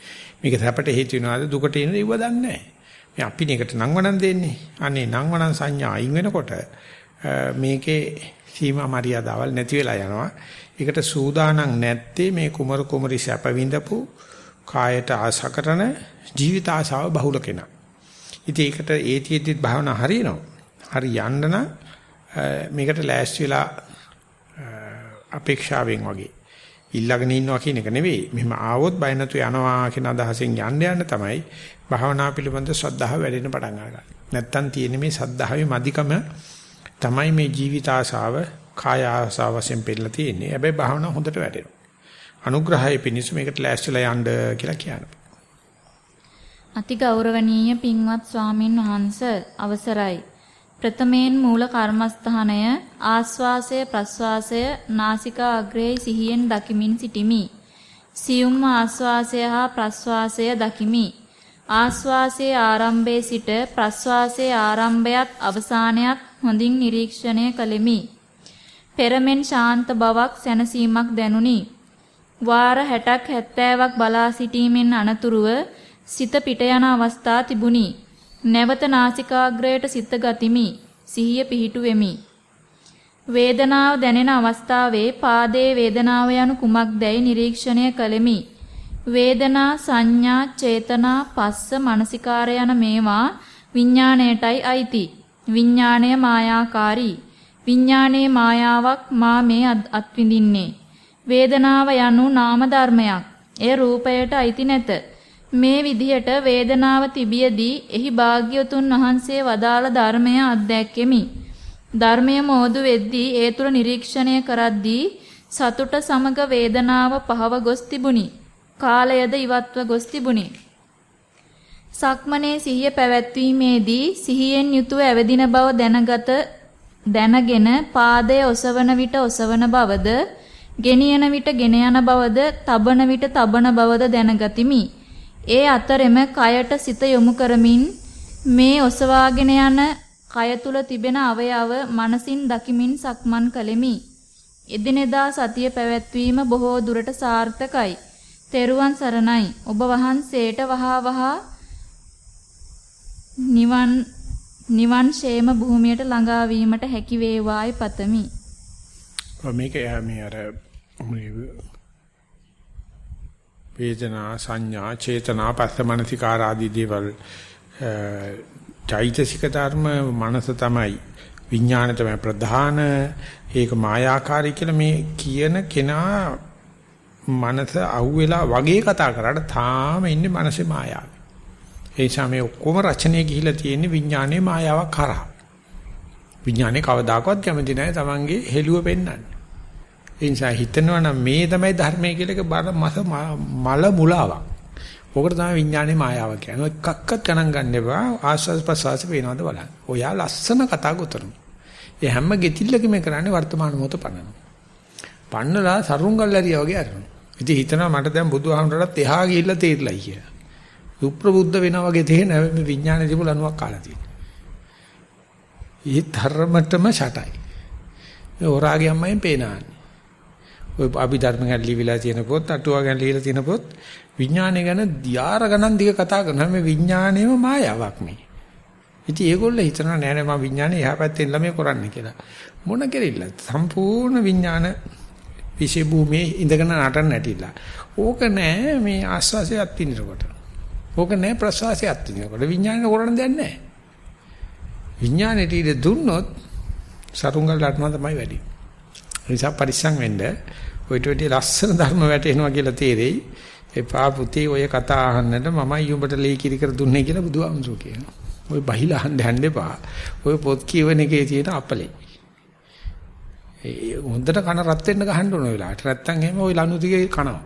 S1: මේක සැපට හේතු වෙනවද දුකට එනද ඉව දන්නේ නැහැ. මේ අපි මේකට නංවනන් දෙන්නේ. අනේ නංවනන් සංඥා අයින් වෙනකොට මේකේ සීමා මරියාදාවල් නැති වෙලා යනවා. ඒකට සූදානම් නැත්තේ මේ කුමරු කුමරි සැප විඳපු කායට ආශා කරන ජීවිත ආශාව බහුල කෙනා. ඉතින් ඒකට ඒතිෙද්දිත් භාවනා හරියනවා. හරි යන්න නම් මේකට ලෑස්ති වෙලා අපේක්ෂාවෙන් වගේ ඉල්ලගෙන ඉන්නවා කියන එක නෙවෙයි. මෙහෙම ආවොත් බය නැතු යනවා කියන අදහසෙන් යන්න යන්න තමයි භාවනා පිළිබඳ ශ්‍රද්ධාව වැඩෙන්න පටන් ගන්න. නැත්තම් තියෙන මේ ශ්‍රද්ධාවේ මදිකම තමයි මේ ජීවිත ආශාව, කාය ආශාව වශයෙන් පෙළලා තියෙන්නේ. හැබැයි භාවනා හොඳට වැඩෙනවා. අනුග්‍රහය පිණිස මේකට ලෑස්තිලා යන්න කියලා කියනවා.
S2: අති ගෞරවනීය පින්වත් ස්වාමින් වහන්සේ අවසරයි ප්‍රථමයෙන් මූල කර්මස්ථානය ආස්වාසය ප්‍රස්වාසය නාසිකා අග්‍රයේ සිහියෙන් දකිමින් සිටිමි. සියුම් ආස්වාසය හා ප්‍රස්වාසය දකිමි. ආස්වාසයේ ආරම්භයේ සිට ප්‍රස්වාසයේ ආරම්භයත් අවසානයත් හොඳින් නිරීක්ෂණය කළෙමි. පෙරමෙන් ශාන්ත බවක් සැනසීමක් දැනුනි. වාර 60ක් 70ක් බලා සිටීමෙන් අනතුරුව සිත පිට යන අවස්ථා තිබුණි. නැවත නාසිකාග්‍රයට සිත ගතිමි. සිහිය පිහිටුවෙමි. වේදනාව දැනෙන අවස්ථාවේ පාදයේ වේදනාව යනු කුමක්දැයි නිරීක්ෂණය කළෙමි. වේදනා සංඥා චේතනා පස්ස මනසිකාර යන මේවා විඥාණයටයි අයිති. විඥාණය මායාකාරී. විඥානයේ මායාවක් මා මේ අත්විඳින්නේ. වේදනාව යනු නාම ධර්මයක්. එය රූපයට අයිති නැත. මේ විදිහට වේදනාව තිබියදී එහි භාග්‍යතුන් වහන්සේ වදාළ ධර්මය අත්දැක්කෙමි. ධර්මය මෝදු වෙද්දී ඒ තුල නිරීක්ෂණය කරද්දී සතුට සමග වේදනාව පහව ගොස් තිබුණි. කාලයද ඉවත්ව ගොස් තිබුණි. සක්මනේ සිහිය පැවැත්වීමේදී සිහියෙන් යුතුව ඇවදින බව දැනගත දැනගෙන පාදය ඔසවන විට ඔසවන බවද ගෙනියන විට ගෙන යන බවද තබන විට තබන බවද දැනගතිමි. ඒ අතරෙම කයට සිත යොමු කරමින් මේ ඔසවාගෙන යන කය තුල තිබෙන අවයව මනසින් දකිමින් සක්මන් කළෙමි. එදිනෙදා සතිය පැවැත්වීම බොහෝ දුරට සාර්ථකයි. තෙරුවන් සරණයි. ඔබ වහන්සේට වහා වහා නිවන් නිවන් ෂේම භූමියට ළඟා වීමට හැකි වේවායි පතමි.
S1: මේක මේ අර වේදනා සංඥා චේතනා පස්සමනසිකාර ආදී දේවල් චෛතසික ධර්ම මනස තමයි විඥාන තමයි ප්‍රධාන ඒක මායාකාරී කියලා මේ කියන කෙනා මනස අහුවෙලා වගේ කතා කරාට තාම ඉන්නේ මනසේ මායාව. ඒ නිසා මේ ඔක්කොම රචනයේ ගිහිලා තියෙන්නේ විඥානයේ මායාවක් කරා. විඥානේ කවදාකවත් කැමති නැහැ Tamange හෙළුව පෙන්වන්න. ඒ නිසා හිතනවා නම් මේ තමයි ධර්මයේ කියලා එක බර මස මල මුලාවක්. ඕකට තමයි විඥානයේ මායාව කියන්නේ. එකක්වත් ගණන් ගන්න එපා. ආස්වාද ප්‍රසවාස පේනවද බලන්න. ඔයා ලස්සන කතා ගොතන. ඒ හැම ගෙතිල්ලකම කරන්නේ වර්තමාන මොහොත පන්නනවා. පන්නලා සරුංගල්ලාරිය වගේ අරනවා. ඉතින් හිතනවා මට දැන් බුදුහාමුදුරටත් එහා ගිහිල්ලා තේරිලයි කියලා. සුප්‍රබුද්ධ වෙනා වගේ තේන මේ විඥානේ තිබු ලණුවක් කාලා තියෙනවා. ඊ ධර්මතම ෂටයි. මේ හොරාගේ අම්මෙන් පේනාන්නේ. ඔය අභිධර්ම ගැන ලියවිලා තියෙන පොත්, අටුවා ගැන ලියලා තියෙන පොත් විඥානය ගැන දියාර ගණන් දිග කතා කරනවා මේ විඥානයම මායාවක් මේ. ඉතින් ඒගොල්ලෝ හිතනවා නෑ නෑ මම විඥානේ එහා පැත්තෙන් ළමයි කරන්නේ කියලා. මොන කෙරෙල්ල සම්පූර්ණ විඥාන විශේෂ භූමියේ ඉඳගෙන නටන්න නැටිලා. ඕක නෑ මේ ආස්වාසිය අත්විඳිනකොට. ඕක නෑ ප්‍රසවාසය අත්විඳිනකොට විඥානේ කරන්න දෙයක් නෑ. විඥානෙට ඉඳ දුන්නොත් සරුංගල් ලටනවා තමයි වැඩි. ඒ නිසා පරිස්සම් වෙන්න ඔයිට වැඩි ලස්සන ධර්ම වැටෙනවා කියලා තේරෙයි. එපා පුතේ ඔය කතා අහන්නට මමයි උඹට ලේ කිරි කර දුන්නේ කියලා බුදුහාමුදුරුවෝ කියනවා. ඔය බහිලා අහන්න යන්න එපා. ඔය පොත් කියවන එකේ තියෙන අපලේ. ඒ හොඳට කන රත් වෙන්න ගහන්න ඕන වෙලාවට. නැත්තම් එහෙම ওই ලනු දිගේ කනවා.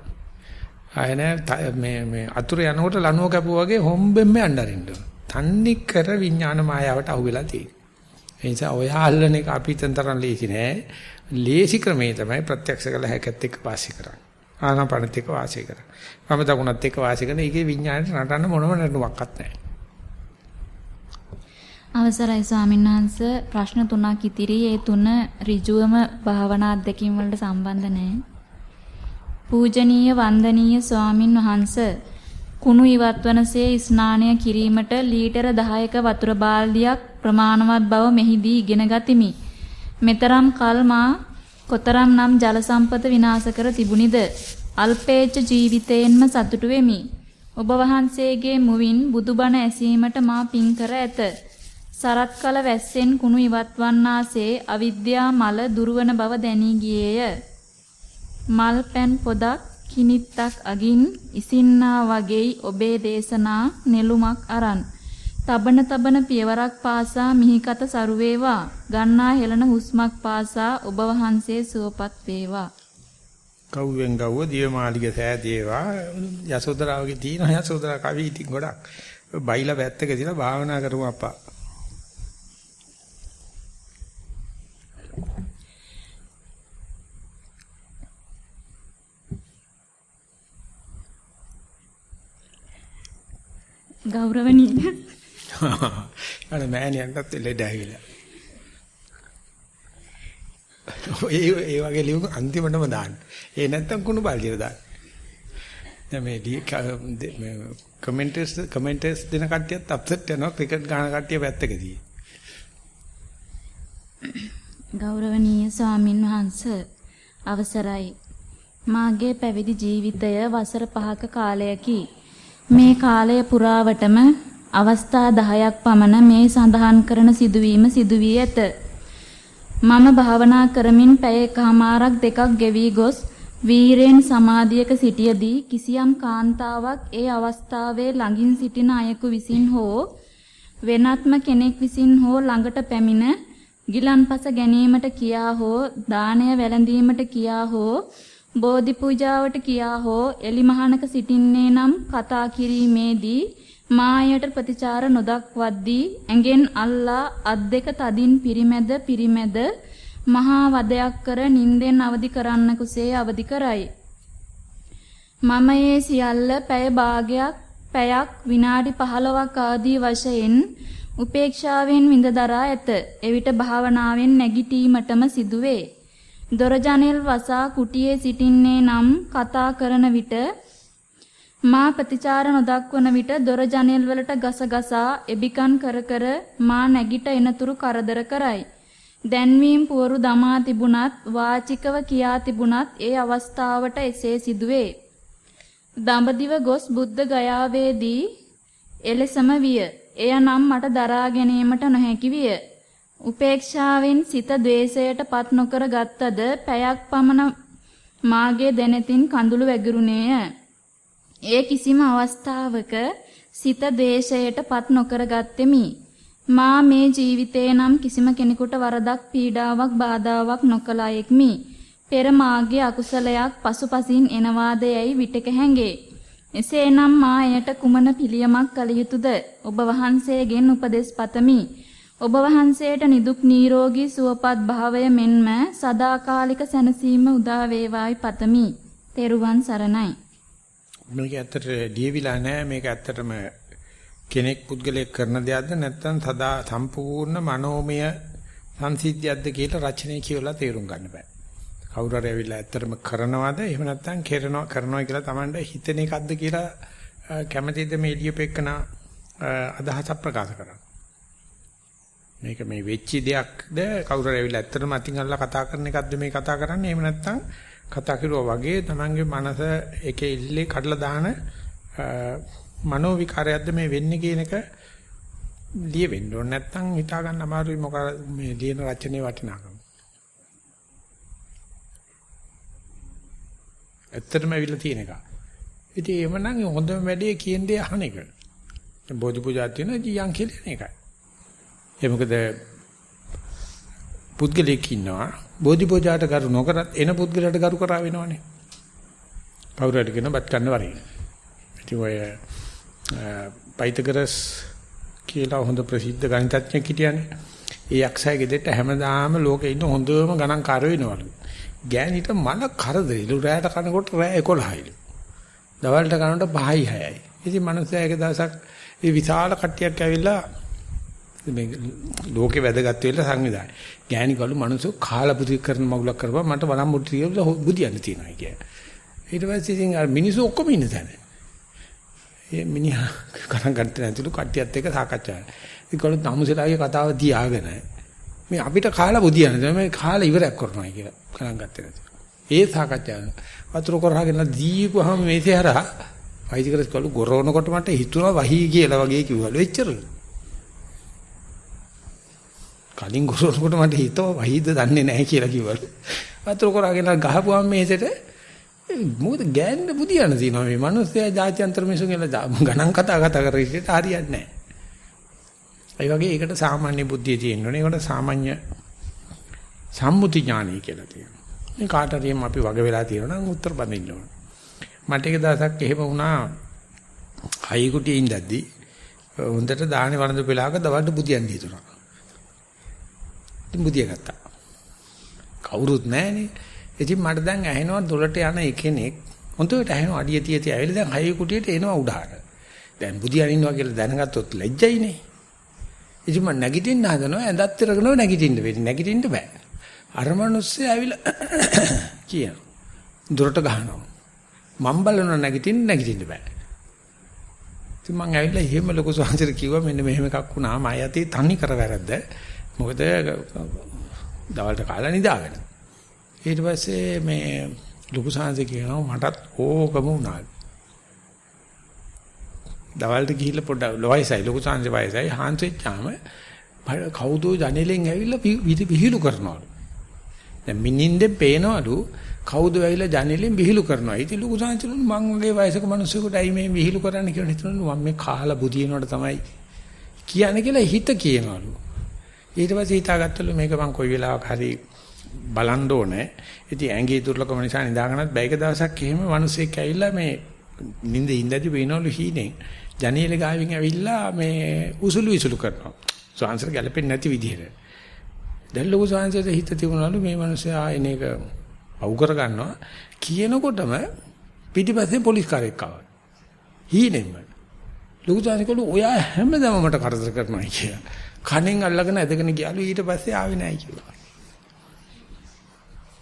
S1: ආය නෑ මේ මේ අතුරු යනකොට ලනුව කැපුවා වගේ හොම්බෙම්ම යන්න අරින්න. තන්නේ කර විඥාන මායාවට අහු වෙලා තියෙන්නේ. ඒ නිසා ඔය අල්ලන එක අපි තන්තරන් ලේසි නෑ. ලේසි ක්‍රමේ තමයි ප්‍රත්‍යක්ෂ කළ හැකත් එක්ක වාසය කරන්නේ. ආනාපානත් එක්ක වාසය කරන්නේ. වම දකුණත් එක්ක වාසය කරන එකේ විඥාණයට නටන්න මොනම නටුවක්වත් නැහැ.
S2: අවසරයි ස්වාමින්වහන්ස ප්‍රශ්න තුනක් ඉතිරි ඒ තුන ඍජුවම භාවනා අධ්‍යක්ීම් වලට සම්බන්ධ නැහැ. පූජනීය වන්දනීය ස්වාමින් වහන්ස කුණු ඉවත්වනසේ ස්නානය කිරීමට ලීටර 10ක වතුර බාල්දියක් ප්‍රමාණවත් බව මෙහිදී ඉගෙන ගතිමි. මෙතරම් කල් මා කොතරම් නම් ජල සම්පත විනාශ කර තිබුණිද අල්පේච්ඡ ජීවිතයෙන්ම සතුටු වෙමි. ඔබ වහන්සේගේ මුවින් බුදුබණ ඇසීමට මා පින් කර ඇත. සරත් කල වැස්සෙන් කුණු ඉවත්වන්නාසේ අවිද්‍යා මල දුරවන බව දැනී ගියේය. මල් පැන් පොදක් කිනිත්තක් අගින් ඉසින්නා වගේයි ඔබේ දේශනා නෙළුමක් අරන්. තබන තබන පියවරක් පාසා මිහිකත සරු වේවා. ගන්නා හෙළන හුස්මක් පාසා ඔබ වහන්සේ සුවපත් වේවා.
S1: කවුවෙන් ගව්ව දියමාලිග සෑදේවා යසෝදරාවගේ තියෙන යසෝදරා කවි ඉතින් ගොඩක්. බයිලා පැත්තක තියලා භාවනා කරමු අප්පා.
S2: ගෞරවණීය.
S1: අර මෑණියන්ටත් ලෙඩ ඇවිල්ලා. ඒ ඒ වගේ ලියු අන්තිමටම දාන්න. ඒ නැත්තම් කුණු බල්දියට දාන්න. දැන් මේ කමෙන්ටර්ස් කමෙන්ටර්ස් දෙන කට්ටියත් අප්සෙට් වෙනවා ක්‍රිකට් ගහන කට්ටිය පැත්තකදී.
S2: ගෞරවනීය ස්වාමින් වහන්සේ අවසරයි. මාගේ පැවිදි ජීවිතය වසර 5ක කාලයකි. මේ කාලය පුරාවටම අවස්ථා 10ක් පමණ මේ සඳහන් කරන සිදුවීම සිදු වී ඇත. මම භාවනා කරමින් පැය එකමාරක් දෙකක් ගෙවි ගොස් වීරෙන් සමාධියක සිටියදී කිසියම් කාන්තාවක් ඒ අවස්ථාවේ ළඟින් සිටින අයෙකු විසින් හෝ වෙනත්ම කෙනෙක් විසින් හෝ ළඟට පැමිණ ගිලන්පස ගැනීමට කියා හෝ දාණය වැළඳීමට කියා හෝ බෝධි පූජාවට කියා හෝ එලිමහනක සිටින්නේ නම් කතා කිරීමේදී මායයට ප්‍රතිචාර නොදක්වද්දී ඇඟෙන් අල්ලා අත් දෙක තදින් පිරිමැද පිරිමැද මහා වදයක් කර නින්දෙන් අවදි කරන්න කුසේ අවදි කරයි. මම ඒ සියල්ල පැය භාගයක් පැයක් විනාඩි 15ක් ආදී වශයෙන් උපේක්ෂාවෙන් විඳ දරා ඇත. එවිට භාවනාවෙන් නැගිටීමටම සිදුවේ. දොර ජනෙල් වසා කුටියේ සිටින්නේ නම් කතා කරන විට මා ප්‍රතිචාර නොදක්වන විට දොර ජනෙල් වලට ගසගසා එබිකන් කර කර මා නැගිට එනතුරු කරදර කරයි. දැන්වීම් පුවරු දමා තිබුණත් වාචිකව කියා තිබුණත් ඒ අවස්ථාවට එසේ සිදුවේ. දඹදිව ගොස් බුද්ධ ගයාවේදී එලෙසම විය. එය නම් මට දරා ගැනීමට නොහැකි විය. උපේක්ෂාවෙන් සිත द्वේෂයට පත් නොකර ගත්තද පැයක් පමණ මාගේ දැනෙතින් කඳුළු වැගිරුණේය. ඒ කිසිම අවස්ථාවක සිත द्वේෂයට පත් නොකර ගත්ෙමි. මා මේ ජීවිතේ නම් කිසිම කෙනෙකුට වරදක් පීඩාවක් බාධාවක් නොකලයෙක්මි. පෙර මාගේ අකුසලයක් පසුපසින් එනවාදයයි විටක හැඟේ. එසේනම් මා එයට කුමන පිළියමක් කළ යුතුද? ඔබ වහන්සේගෙන් උපදෙස් පතමි. ඔබ වහන්සේට නිදුක් නිරෝගී සුවපත් භාවය මෙන්ම සදාකාලික සැනසීම උදා වේවායි පතමි. තෙරුවන් සරණයි.
S1: මේක ඇත්තට දීවිලා නෑ මේක ඇත්තටම කෙනෙක් පුද්ගලයෙක් කරන දෙයක්ද නැත්නම් සදා සම්පූර්ණ මනෝමය සංසිද්ධියක්ද කියලා රචනය කියලා තේරුම් ගන්න බෑ. කවුරු හරි ඇවිල්ලා ඇත්තටම කරනවද එහෙම නැත්නම් කරනවා කරනවා කියලා Tamanda හිතන එකක්ද කියලා කැමැතිද මේ ලියපෙකන අදහස ප්‍රකාශ කරන්න. මේක මේ වෙච්ච දෙයක්ද කවුරු හරි ඇවිල්ලා ඇත්තටම අතින් අල්ලලා කතා කරන එකක්ද මේ කතා කරන්නේ එහෙම නැත්නම් කතා කරුවා වගේ Tamange මනස එකේ ඉල්ලේ කඩලා දාන මනෝ විකාරයක්ද මේ වෙන්නේ කියන එක ලියවෙන්න ඕනේ නැත්නම් හිතා ගන්න අමාරුයි මොකද මේ ලියන රචනයේ වටිනාකම. ඇත්තටම ඇවිල්ලා තියෙන එක. ඉතින් එවනම් හොඳම වැඩේ කියන දේ අහන එක. දැන් බෝධි පූජා තියෙන ජීයන් කියලා එකයි. ඒ මොකද පුද්ගලෙක් ඉන්නවා බෝධි පූජාට කරු නොකරත් එන පුද්ගලයාට කරු කරා වෙනවනේ. කවුරුහරි කියන බත් කන්න වරේ. ඉතින් ඔය පයිතගරස් කියලා හොඳ ප්‍රසිද්ධ ගණිතඥයෙක් හිටියානේ. ඒ අක්ෂය ගෙදරට හැමදාම ලෝකේ ඉන්න හොඳම ගණන්කාර වෙනවලු. ගෑණිට මල කරදරෙලු රැයට කනකොට රෑ 11යිලු. දවල්ට කනකොට 5යි 6යි. ඉතින් මනුස්සයා එක දවසක් මේ විශාල කට්ටියක් ඇවිල්ලා මේ ලෝකේ වැදගත් වෙලා සංවිධානය. ගෑණි කලු මනුස්සෝ කාලා පුදි කරන මගුලක් කරපුවා මට වරම් මුට්ටි කියලා බුදියන්න තියෙනවා කිය. ඊට පස්සේ ඉතින් අර මිනිස්සු ඔක්කොම ඉන්න තැන. ඒ මිනිහා කරන් ගන්න නැතිලු කට්ටියත් එක්ක සාකච්ඡා. ඉතින් කලු තමුසෙලාගේ කතාව තියාගෙන මේ අපිට කාලා බුදියන්න මේ කාලා ඉවරයක් කරනවා කියලා ගණන් ගත්තේ නැති. ඒ සාකච්ඡාව වතුර කරහගෙන දීපුවාම මේසේ හරහා වෛදිකරස් කළු ගොරවනකොට මට හිතුණා වහී කියලා වගේ කිව්වලු එච්චරලු. කලින් ගොරවනකොට මට හිතුවා වහීද දන්නේ නැහැ කියලා කිව්වලු. වතුර කරහගෙන ගහපුවාම මේසෙට මොකද ගෑන්න බුදියන්න තියෙනවා මේ මිනිස්සයා ජාත්‍යන්තර මිනිසුන් කියලා ගණන් කතා කතා කර ඉතින් හරියන්නේ නැහැ. ඒ වගේ ඒකට සාමාන්‍ය බුද්ධිය තියෙන්න ඕනේ. ඒකට සාමාන්‍ය සම්මුති ඥානය කියලා තියෙනවා. මේ කාට හරි අපි වග වෙලා තියෙනවා නම් උත්තර බඳින්න ඕන. මට එක දවසක් එහෙම වුණා හයි කුටියේ ඉඳද්දි හොඳට දාහනේ වරඳ පෙලාක දවල්ට බුදියන් හිතුණා. ඉතින් බුදිය ගත්තා. කවුරුත් නැහනේ. ඉතින් මට දැන් ඇහෙනවා දොලට යන එකෙනෙක් හොඳට ඇහෙනවා අඩිය තිය තිය ඇවිල්ලා දැන් හයි කුටියට එනවා උඩහට. දැන් බුදියන් ඉන්නවා කියලා දැනගත්තොත් ලැජ්ජයිනේ. ඉතින් මම නැගිටින්න හදනවා ඇඳත් ඉරගෙන නැගිටින්න වෙන්නේ. නැගිටින්න බෑ. අර මිනිස්සේ ඇවිල්ලා කියන දොරට ගහනවා. මම බලන නැගිටින්න නැගිටින්න බෑ. ඉතින් මං ඇවිල්ලා එහෙම ලොකු සංසාර කිව්වා මෙන්න මෙහෙම එකක් වුණා මම යතේ තනි කර වැරද්ද. මොකද දවල්ට කාලා නිදාගෙන. ඊට පස්සේ මේ ලොකු සංසාර කියනවා මටත් ඕකම වුණා. දවල්ට ගිහිල්ලා පොඩ්ඩක් ලොයිසයි ලොකු සංසාර වයසයි හාන්සෙච්චාම කවුදෝ ජනෙලෙන් ඇවිල්ලා විහිළු කරනවලු. දැන් මිනින්දෙන් පේනවලු කවුද වෙයිලා ජනෙලෙන් විහිළු කරනවා. ඉතින් ලොකු සංචලන මං වගේ වයසක මිනිස්සුෙකුට ඇයි මේ විහිළු කරන්න කියලා හිතනවලු මම මේ කාලා බුදිනවට තමයි කියන්නේ කියලා හිත කියනවලු. ඊට පස්සේ හිතාගත්තලු මේක මං කොයි වෙලාවක හරි බලන්න ඕනේ. ඉතින් ඇඟේ දුර්ලභම නිසා නිදාගන්නත් බැයික දවසක් එහෙම මිනිස්සෙක් ඇවිල්ලා මේ නිින්ද ඉඳදී වෙනවලු හීනෙන් ජනේල ගාවින් ඇවිල්ලා මේ උසුළු විසුළු කරනවා. සාංශර ගැලපෙන්නේ නැති විදිහට. දැන් ලොකු සාංශයට හිත තිබුණලු මේ මිනිස්සයා එන එක අවු කර ගන්නවා කියනකොටම පිටිපස්සේ පොලිස් කාරයෙක් ආවා. හීනෙන්ම. ලොකු සාංශකලු ඔයා හැමදාම මට කරදර කරනවා කියලා. කණෙන් අල්ලගෙන ඇදගෙන ගියාලු ඊට පස්සේ ආවේ නැහැ කිව්වා.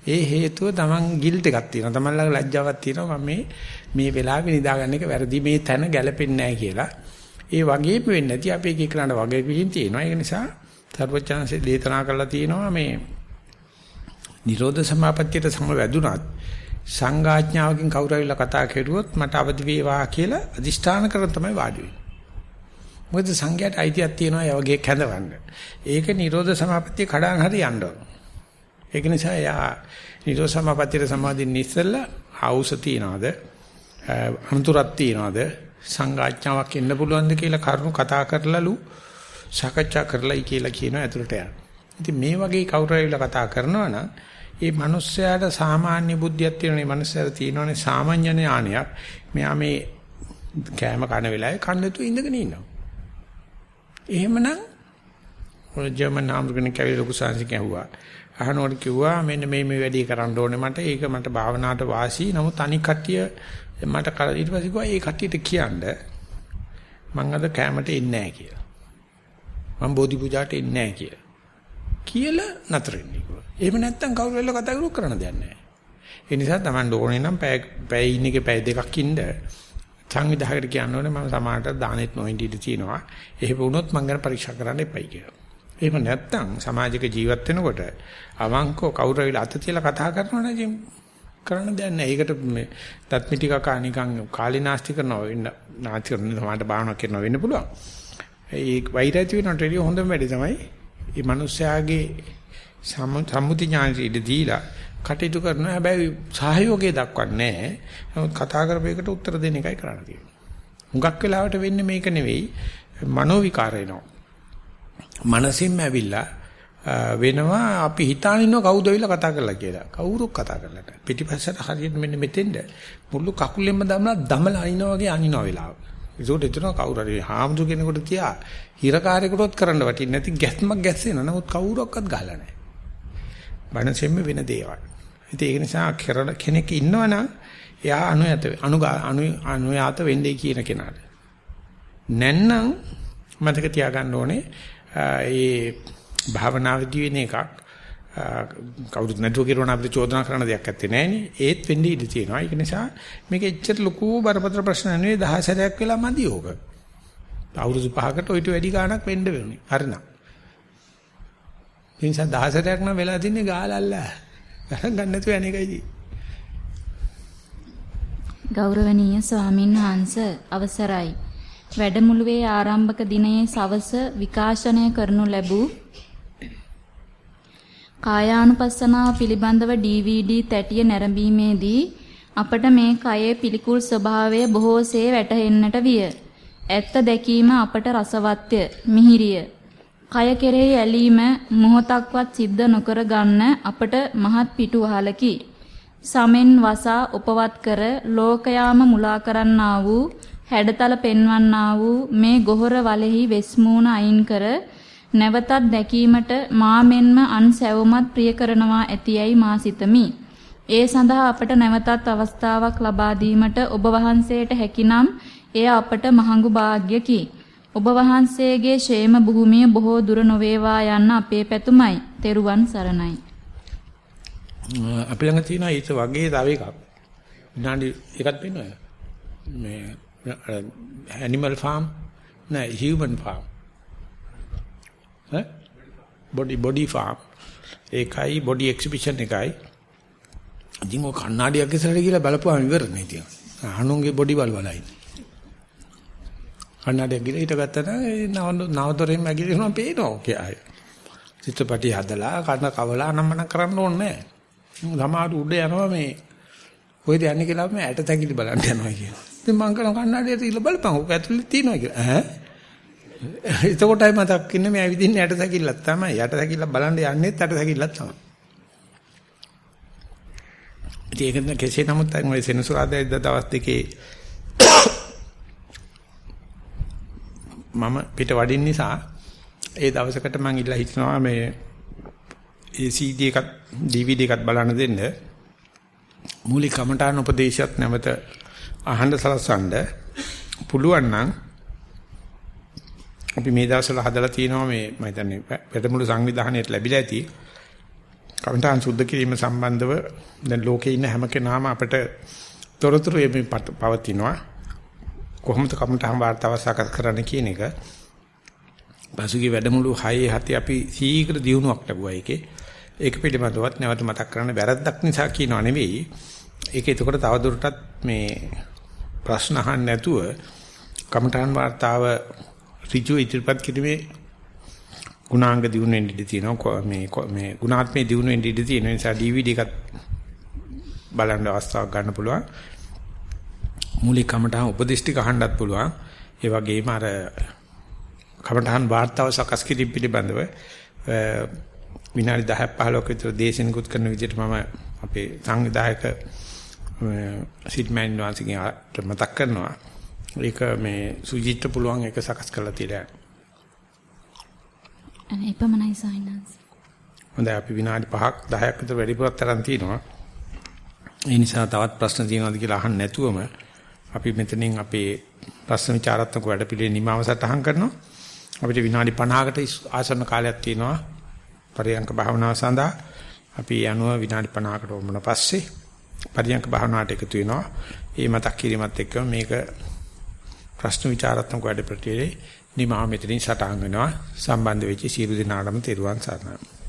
S1: ඒ හේතුව Taman ගිල්ට් එකක් තියෙනවා. Taman ළඟ ලැජ්ජාවක් තියෙනවා. මම මේ මේ වෙලාවේ නිදාගන්න එක වැරදි මේ තැන ගැලපෙන්නේ නැහැ කියලා. ඒ වගේම වෙන්නේ නැති අපේ එක එකනට වගේ පිටින් තියෙනවා. ඒක නිසා සර්වචාන්සේ දේතනා කරලා තියෙනවා මේ නිරෝධ සමාපත්තියට සම වැදුනත් සංඝාඥාවකින් කවුරු ඇවිල්ලා කතා කෙරුවොත් මට අවදි වේවා කියලා අදිෂ්ඨාන කරන් තමයි වාඩි වෙන්නේ. මොකද සංඝයාට අයිතියක් තියෙනවා ඒ වගේ කැඳවන්න. ඒක නිරෝධ සමාපත්තිය කඩාන හරි යන්න ඕන. ඒක නිසා යා නිරෝධ සමාපත්තියට සමාදින්න ඉස්සෙල්ලා ආවුස තියනවාද? අනුතරක් තියනවාද? සංඝාඥාවක් එන්න පුළුවන්ද කියලා කරුණු කතා කරලාලු සාකච්ඡා කරලයි කියලා කියනවා ඇතුළට යන්න. ඉතින් මේ වගේ කවුරු ඇවිල්ලා කතා කරනවා නම් ඒ මිනිස්යාට සාමාන්‍ය බුද්ධියක් තියෙන මේ මිනිස්යාට තියෙනවනේ සාමාන්‍ය ඥානයක්. මෙයා මේ කෑම කන වෙලාවේ කන්නතු ඉඳගෙන ඉන්නවා. එහෙමනම් ඔය ජර්මන් ආම්රුගෙන කැවිලි ලොකු සංසි කියුවා. අහනකොට කිව්වා මෙන්න මේ මේ වැඩේ කරන්න ඕනේ මට. ඒක මට භාවනාවට වාසි. නමුත් අනික් කට්ටිය මට ඊට පස්සේ කිව්වා ඒ කට්ටියට කියන්න මං අද කැමරට එන්නේ නැහැ කියලා. මං බෝධි පූජාට එන්නේ නැහැ කියලා. කියලා නතර වෙන්නේ කිව්වා. එහෙම නැත්තම් කවුරු වෙලා කතා කරුවොත් කරන්න දෙයක් නැහැ. ඒ නිසා Taman ඕනේ නම් පැය පැය ඉන්න එකේ පැය දෙකක් ඉන්න සංවිධායකට කියන්න ඕනේ මම සමාජයට දානෙත් නොඉඳ ඉඳී තියෙනවා. එහෙම වුණොත් මං ගැන පරීක්ෂා කරන්න එපයි කියලා. එහෙම නැත්තම් සමාජික ජීවත් වෙනකොට අවංකව කවුරු වෙලා අත තියලා කතා කරනවා නම් කරන්න දෙයක් නැහැ. ඒකට මේ තත්මිටි කකා නිකන් කාලිනාස්ති කරනවා වෙන්න නාස්ති කරන සමාජයට බාහනක් කරනවා වෙන්න පුළුවන්. ඒ වෛරය තියෙනට වැඩිය හොඳම වැඩි තමයි මේ මිනිස්යාගේ සම්මුති ඥානෙ ඉඳ දීලා කටයුතු කරන හැබැයි සහයෝගය දක්වන්නේ නැහැ. නමුත් කතා කරපේකට උත්තර දෙන එකයි කරන්න තියෙන්නේ. හුඟක් වෙලාවට වෙන්නේ මේක නෙවෙයි මනෝ විකාර එනවා. මනසින්ම ඇවිල්ලා වෙනවා අපි හිතාන ඉන්නව කවුද ඇවිල්ලා කතා කරලා කියලා. කවුරුත් කතා කරලා නැහැ. පිටිපස්සට හරියට මෙන්න මෙතෙන්ද මුළු කකුලෙන්ම දමලා දමලා අනිනවා වගේ අනිනවා වෙලාව. ඒකට එතන කවුරු හරි හාමුදුර කෙනෙකුට තියා හිරකාරයෙකුටවත් කරන්න වටින්නේ නැති ගැස්මක් ගැස්සෙන නමුත් කවුරක්වත් ගහලා නැහැ. බණසෙම්ම වෙන දේවල්. ඉතින් ඒක නිසා කරන කෙනෙක් ඉන්නවනම් එයා අනුයත අනු අනුයාත වෙන්නේ කියන කෙනාට. නැත්නම් මතක තියාගන්න ඕනේ ඒ භාවනාවේදී වෙන එකක් කවුරුත් නැතුව කිරවන අපිට චෝදනා කරන දෙයක් ඇත්තේ නෑනේ. ඒත් වෙන්නේ ඉඳී තියෙනවා. ඒක නිසා මේක එච්චර ලොකු බරපතල ප්‍රශ්න නෙවෙයි දහසරයක් වෙලා මදි ඕක. අවුරුදු 5කට ඔයිට වැඩි ගාණක් වෙන්න වෙන්නේ. හරිනම්. ඒ නිසා දහසරයක් නම් වෙලා තින්නේ ගාලල්ලා. ගණන් ගන්න නැතුව යන එකයි
S2: ගෞරවනීය ස්වාමින් වහන්සේ අවසරයි. වැඩමුළුවේ ආරම්භක දිනයේ සවස විකාශනය කරනු ලැබූ කායානුපස්සනාව පිළිබඳව DVD තැටිය නැරඹීමේදී අපට මේ කයේ පිළිකුල් ස්වභාවය බොහෝසේ වැටහෙන්නට විය. ඇත්ත දැකීම අපට රසවත්ය, මිහිරිය. කය කෙරෙහි ඇලීම මොහොතක්වත් සිද්ධ නොකර ගන්න අපට මහත් පිටුවහලකි. සමෙන් වසා උපවත් කර ලෝකයාම මුලා කරන්නා වූ හැඩතල පෙන්වන්නා වූ මේ ගොහර වලෙහි වෙස්මූණ අයින් කර නැවතත් දැකීමට මා මෙන්ම අන් සැවොමත් ප්‍රිය කරනවා ඇතියයි මා සිතමි. ඒ සඳහා අපට නැවතත් අවස්ථාවක් ලබා දීමට ඔබ වහන්සේට හැකිනම් එය අපට මහඟු වාග්යකි. ඔබ වහන්සේගේ ෂේම භූමිය බොහෝ දුර නොවේවා යන්න අපේ පැතුමයි. තෙරුවන් සරණයි.
S1: අපි ළඟ තියෙන ඊට වගේ තව එකක්. විනාඩි එකක් වෙනවා. මේ ඇනිමල් ෆාම් නෑ හියුමන් ෆාම්. ඈ බොඩි බොඩි ෆාම්. ඒකයි බොඩි එක්සිබිෂන් එකයි. ඉතින් ඔය කණ්ණාඩියක් ඉස්සරහට ගිහලා බලපුවාම ඉවරනේ ඉතින්. අනුන්ගේ බොඩි බල බලයි. කණ්ණාඩියක් ගිහලා ඊට ගත්තා නම් නවදොරෙන් මැගිලිනවා පේනවා ඔකේ ආයේ. චිත්‍රපටි හදලා කන කවලා නම්මන කරන්න ඕනේ නැහැ. සමහර උඩ යනවා මේ කොහෙද යන්නේ කියලා මම ඇට තැකිලි බලන්න යනවා කියනවා. ඉතින් මං කරන කණ්ණාඩියට ඉල්ල බලපන් ඔක ඇතුලේ තියෙනවා කියලා. ඈ එතකොටයි මතක් ඉන්නේ මේ ඇවිදින්නේ ඇට තැකිල්ලක් තමයි. ඇට තැකිල්ල බලන්න යන්නේත් ඇට තැකිල්ලක් තමයි. ඉතින් ඒක කෙසේ නමුත් ඔය සෙනසුරාදා දවස් දෙකේ මම පිට වඩින්න නිසා ඒ දවසකට මම ඉල්ලා හිටනවා මේ ඒ CD එකක් DVD එකක් බලන්න දෙන්න. මූලික කමඨාන උපදේශයත් නැවත අහන්න සලසන්න පුළුවන් නම් අපි මේ දවස්වල හදලා තියෙනවා මේ මම හිතන්නේ වැඩමුළු සංවිධානයට ලැබිලා ඇති. කමඨාන් සුද්ධ කිරීම සම්බන්ධව දැන් ලෝකේ ඉන්න හැම කෙනාම අපිට තොරතුරු එමේ පවතිනවා. කොහොමද කමඨාන් වාර්තාව සාකච්ඡා කරන්න කියන එක පසුගිය වැඩමුළු 6 7 අපි සීඝ්‍ර දියුණුවක් ලැබුවා ඒකේ. ඒක පිළිබඳවත් නැවත මතක් කරන්න වැරද්දක් නිසා කියනව නෙවෙයි. ඒක එතකොට තවදුරටත් මේ ප්‍රශ්න අහන්න නැතුව කමඨාන් වාර්තාව ඍජු ඉදිරිපත් කිරීමේ ගුණාංග දිනු වෙන්න ඉඩ තියෙනවා මේ මේ ගුණාත්මේ දිනු වෙන්න ඉඩ තියෙන නිසා DVD එකත් බලන්න අවස්ථාවක් ගන්න පුළුවන් මූලික කමඨාන් උපදිෂ්ටික අහන්නත් පුළුවන් ඒ වගේම අර කමඨහන් වාර්තාව සකස් කිරීම පිළිබඳව විනාඩි 10ක් 15ක විතර දේශනිකුත් කරන විදිහට මම අපේ සංවිධායක සිඩ්මෑන් වාසිකින් මතක් කරනවා. ඒක මේ සුජිත්ට පුළුවන් ඒක සකස් කරලා තියලා.
S2: අනේ එපමණයි සයින්ස්.
S1: හොඳයි අපි විනාඩි 5ක් 10ක් විතර වැඩිපුරක් තරම් තියෙනවා. ඒ නිසා තවත් ප්‍රශ්න තියෙනවද කියලා අහන්න නැතුවම අපි මෙතනින් අපේ ප්‍රශ්න විචාරාත්මක වැඩපිළිවෙල නිමාව සටහන් කරනවා. අපිට විනාඩි 50කට ආසන්න කාලයක් තියෙනවා පරියංක භාවනාව සඳහා. අපි යනුව විනාඩි 50කට වුණ පස්සේ පරියංක භාවනාවට එකතු වෙනවා. ඒ මතක් කිරීමත් එක්කම මේක ප්‍රශ්න විචාරාත්මක වැඩ ප්‍රතිලේ නිමාව මෙතනින් සටහන් වෙනවා. සම්බන්ධ වෙච්ච සියලු දෙනාටම තෙරුවන් සරණයි.